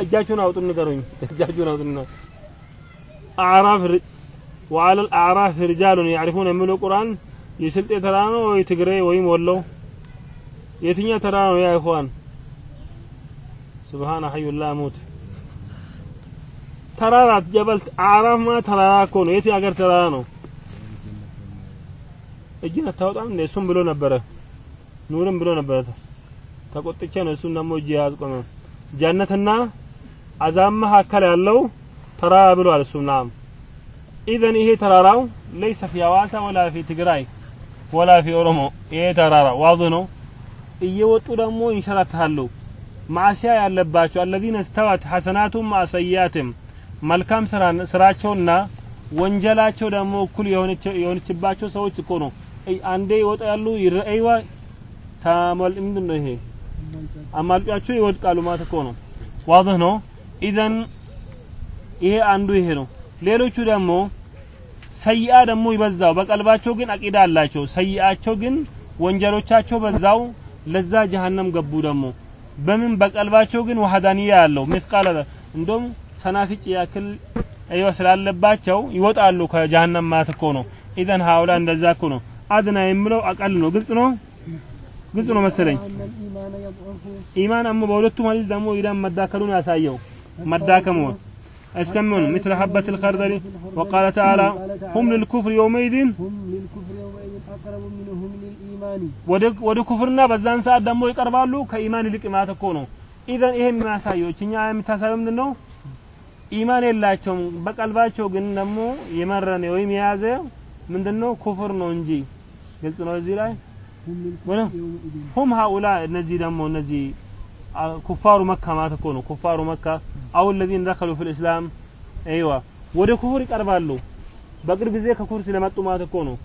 እጃችሁን አውጡ ንገሩኝ። እጃችሁን አውጡ ነው አዕራፍ ወዐለ አልአዕራፍ ሪጃሉን ያዕሪፉን የሚለው ቁርአን የስልጤ ተራራ ነው ወይ ትግሬ ወይም ወሎ? የትኛው ተራራ ነው ያ ኢኽዋን? ሱብሃነ ሐዩ ላ ሙት ተራራ جبل أعراف ማለት ተራራ እኮ ነው። የት ሀገር ተራራ ነው? እጅን አታወጣም እንደ እሱም ብሎ ነበረ ኑርም ብሎ ነበረ። ተቆጥቼ ነው እሱም ደግሞ እጅ ያዝቆመ ጀነትና አዛብ መካከል ያለው ተራራ ብሏል። እሱም نعم إذن ይሄ ተራራው ليس في ሐዋሳ ولا في ትግራይ ولا في ኦሮሞ ይሄ ተራራ ዋዝ ነው። እየወጡ ደግሞ ይንሸራተታሉ። ማዕሲያ ያለባቸው አለዚነ እስተዋት ሐሰናቱም ማሰያትም መልካም ስራ ስራቸውና ወንጀላቸው ደግሞ እኩል የሆነች- የሆነችባቸው ሰዎች እኮ ነው። አንዴ ይወጣሉ ይረአይዋ ታመል ምንድን ነው ይሄ አማልጫቸው ይወድቃሉ ማለት እኮ ነው። ዋضህ ነው። ኢዘን ይሄ አንዱ ይሄ ነው። ሌሎቹ ደግሞ ሰይአ ደግሞ ይበዛው። በቀልባቸው ግን አቂዳ አላቸው። ሰይአቸው ግን ወንጀሎቻቸው በዛው። ለዛ ጀሃነም ገቡ ደግሞ። በምን? በቀልባቸው ግን ዋህዳንያ ያለው ምትቃለ እንደውም ሰናፍጭ ያክል እዮ ስላለባቸው ይወጣሉ። ከጀሃነም ማለት እኮ ነው። ኢዘን ሀውላ እንደዛ እኮ ነው። አድና የምለው አቀል ነው። ግልጽ ነው? ግልጽ ነው መሰለኝ። ኢማን አሞ በሁለቱም ሀዲስ ደግሞ ኢዳን መዳከሉን ያሳየው። መዳከመውን እስከሚሆን مثل حبة الخردل وقال تعالى هم للكفر يومئذ هم للكفر يومئذ أقرب منهم للإيمان ወደ ወደ ኩፍርና በዛን ሰዓት ደግሞ ይቀርባሉ ከኢማን ይልቅ ማለት እኮ ነው። ኢዘን ይሄ የሚያሳየው እኛ የምታሳየው ምንድን ነው? ኢማን የላቸውም በቀልባቸው ግን ደግሞ የመረነ ወይም የያዘ ምንድን ነው ኩፍር ነው እንጂ ግልጽ ነው እዚህ ላይ هم للكفر ወደ يومئذ ሁም ሀኡላ እነዚህ ደግሞ እነዚህ አ- ኩፋሩ መካ ማለት እኮ ነው። ኩፋሩ መካ አሁን ለዚህን ደኸሉ ፊል እስላም አይዋ ወደ ኩፍር ይቀርባሉ። በቅርብ ጊዜ ከኩፍር ስለመጡ ማለት እኮ ነው።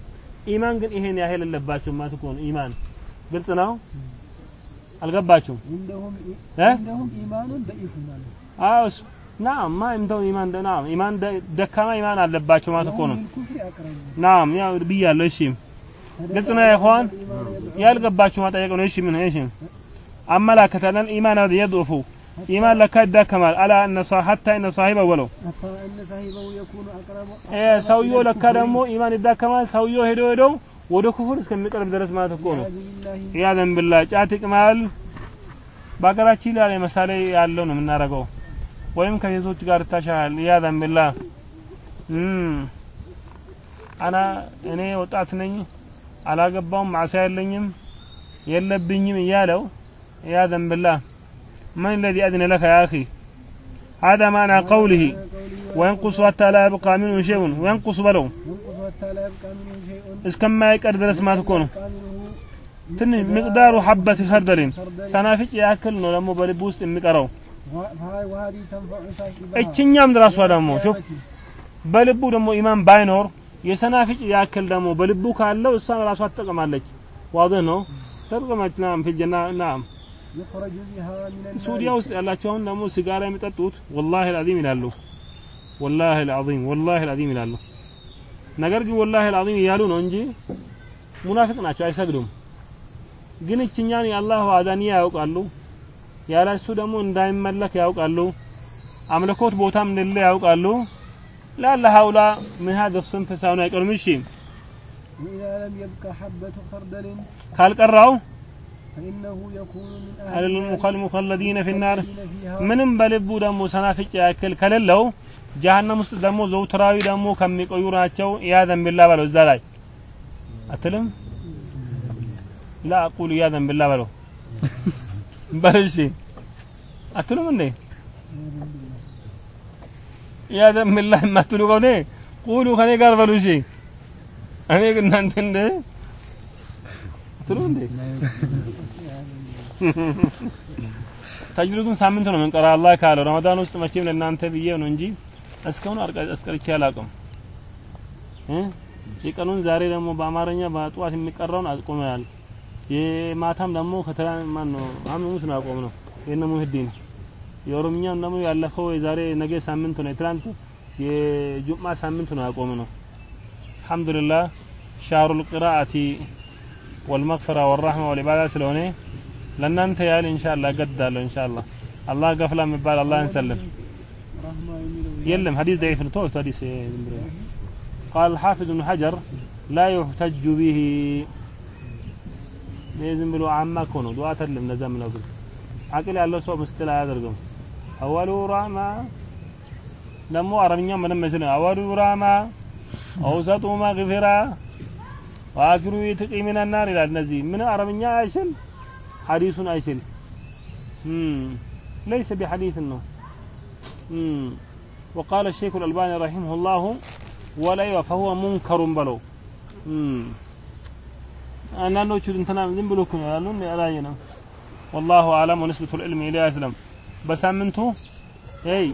ኢማን ግን ይሄን ያህል የለባቸው ማለት እኮ ነው። ኢማን ግልጽ ነው? አልገባችሁም? እንደውም ኢማኑን ናም ማ እንደው ኢማን ናም ኢማን ደካማ ኢማን አለባቸው ማለት እኮ ነው። ናም ያው ብያለሁ። እሺ ግልጽ ነው? ይሆን ያልገባችሁ ማጠየቅ ነው። እሺ ምን እሺ አመላከተለን ኢማን የድዕፉ ኢማን ለካ ይዳከማል። አላ እነሳ ሀታ እነ ሳሂበው በለው ሰውየው ለካ ደግሞ ኢማን ይዳከማል። ሰውየው ሄዶ ሄዶ ወደ ኩፍር እስከሚቀርብ ድረስ ማለት እኮ ነው። ኢያዘን ብላ ጫት ይቅማል። በሀገራችን ላይ ምሳሌ ያለው ነው የምናደርገው። ወይም ከሴቶች ጋር ታሻል ኢያዘን ብላ አና እኔ ወጣት ነኝ። አላገባውም ማዕሳ የለኝም። የለብኝም እያለው عياذا بالله. من الذي أذن لك يا أخي؟ هذا معنى قوله. وينقص حتى لا يبقى منه شيء وينقص بلو. إذ كما يكرد ما تكون. تني مقدار حبة خردل. سنافك يأكل لما بريبوست مكرو اتشن يام دراسوا دمو شوف. بلبو دمو إمام باينور. يسنافك يأكل دمو بلبو كان لو السنة راسوا تقم عليك. واضح نو؟ تقم نعم في الجنة نعم. ሱሪያ ውስጥ ያላቸው አሁን ደግሞ ሲጋራ የሚጠጡት ወላሂ አልዓዚም ይላሉ። ወላሂ አልዓዚም ወላሂ አልዓዚም ይላሉ። ነገር ግን ወላሂ አልዓዚም እያሉ ነው እንጂ ሙናፊቅ ናቸው፣ አይሰግዱም። ግን እችኛን የአላህ ዋዕዳንያ ያውቃሉ። ያለ እሱ ደግሞ እንዳይመለክ ያውቃሉ። አምልኮት ቦታም እንደሌለ ያውቃሉ። ላለ ሀውላ ምን ሀደ ስንፍ ሳይሆን አይቀርም። እሺ ካልቀራው ከልሙኸለዲነ ፊናር ምንም በልቡ ደግሞ ሰናፍጭ ያክል ከሌለው ጀሀነም ውስጥ ደግሞ ዘውትራዊ ደግሞ ከሚቆዩ ናቸው። ኢያዘን ቢላ በለው እዛ ላይ አትልም? ላ አቁሉ ኢያዘን ቢላ በለው በልሽ አትሉም እንዴ? ኢያዘን ቢላ የማትሉ ከሆነ ቁሉ ከኔ ጋር በሉ እሺ። እኔ እናንተ እንደ አትሉም እንዴ? ተጅሪዱን ሳምንት ነው የምንቀራ አላህ ካለ ረመዳን ውስጥ መቼም ለእናንተ ብዬ ነው እንጂ እስካሁን አስቀርቼ አላውቅም። የቀኑን ዛሬ ደግሞ በአማርኛ በጠዋት የሚቀራውን አቆመናል። የማታም ደግሞ ከተራ ማን ነው ሐሙስ ነው አቆም ነው የነ ሙህዲን የኦሮምኛም ደግሞ ያለፈው የዛሬ ነገ ሳምንት ነው። የትላንት የጁምዓ ሳምንት ነው አቆም ነው። አልሐምዱሊላህ። ሻሩል والمغفرة والرحمة والعبادة سلوني. لأن أنت يا إن شاء الله قد له إن شاء الله. الله قفل من بال الله نسلم يلم حديث ضعيف طولت حديث قال الحافظ ابن حجر لا يحتج به. لازم بلو عما كونوا دعاء تلم نزام من أقول عقل الله سوى مستلا القوم أول راما لما من يوم لما يسلم أول رحمة. أوسط مغفرة. መግፊራ ወአክሩ ይትቂ ሚን ናር ይላል እነዚህ ምን አረብኛ አይችል ሐዲሱን አይችል ليس بحديث ነው وقال الشيخ الألباني رحمه الله ولا فهو منكر بلو አንዳንዶቹ እንትና ዝም ብሎ እኮ ነው ያሉ ያላየ ነው والله اعلم ونسبة العلم الى اسلم በሳምንቱ እይ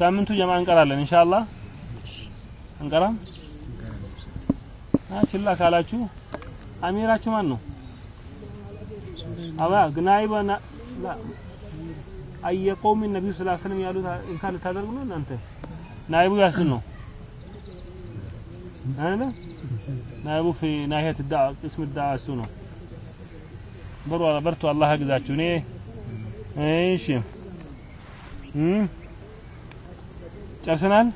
ሳምንቱ ጀማ እንቀራለን ኢንሻአላህ እንቀራም ችላ ካላችሁ አሚራችሁ ማን ነው አባ ግናይበ አየቆም ነብዩ ሰለላሁ ዐለይሂ ወሰለም ያሉት እንካን ልታደርጉ ነው እናንተ ናይቡ ያስን ነው አይደል ናይቡ في ناحية الدعوة قسم الدعوة እሱ ነው በሩ በርቱ አላህ ያግዛችሁ እኔ እሺ ጨርሰናል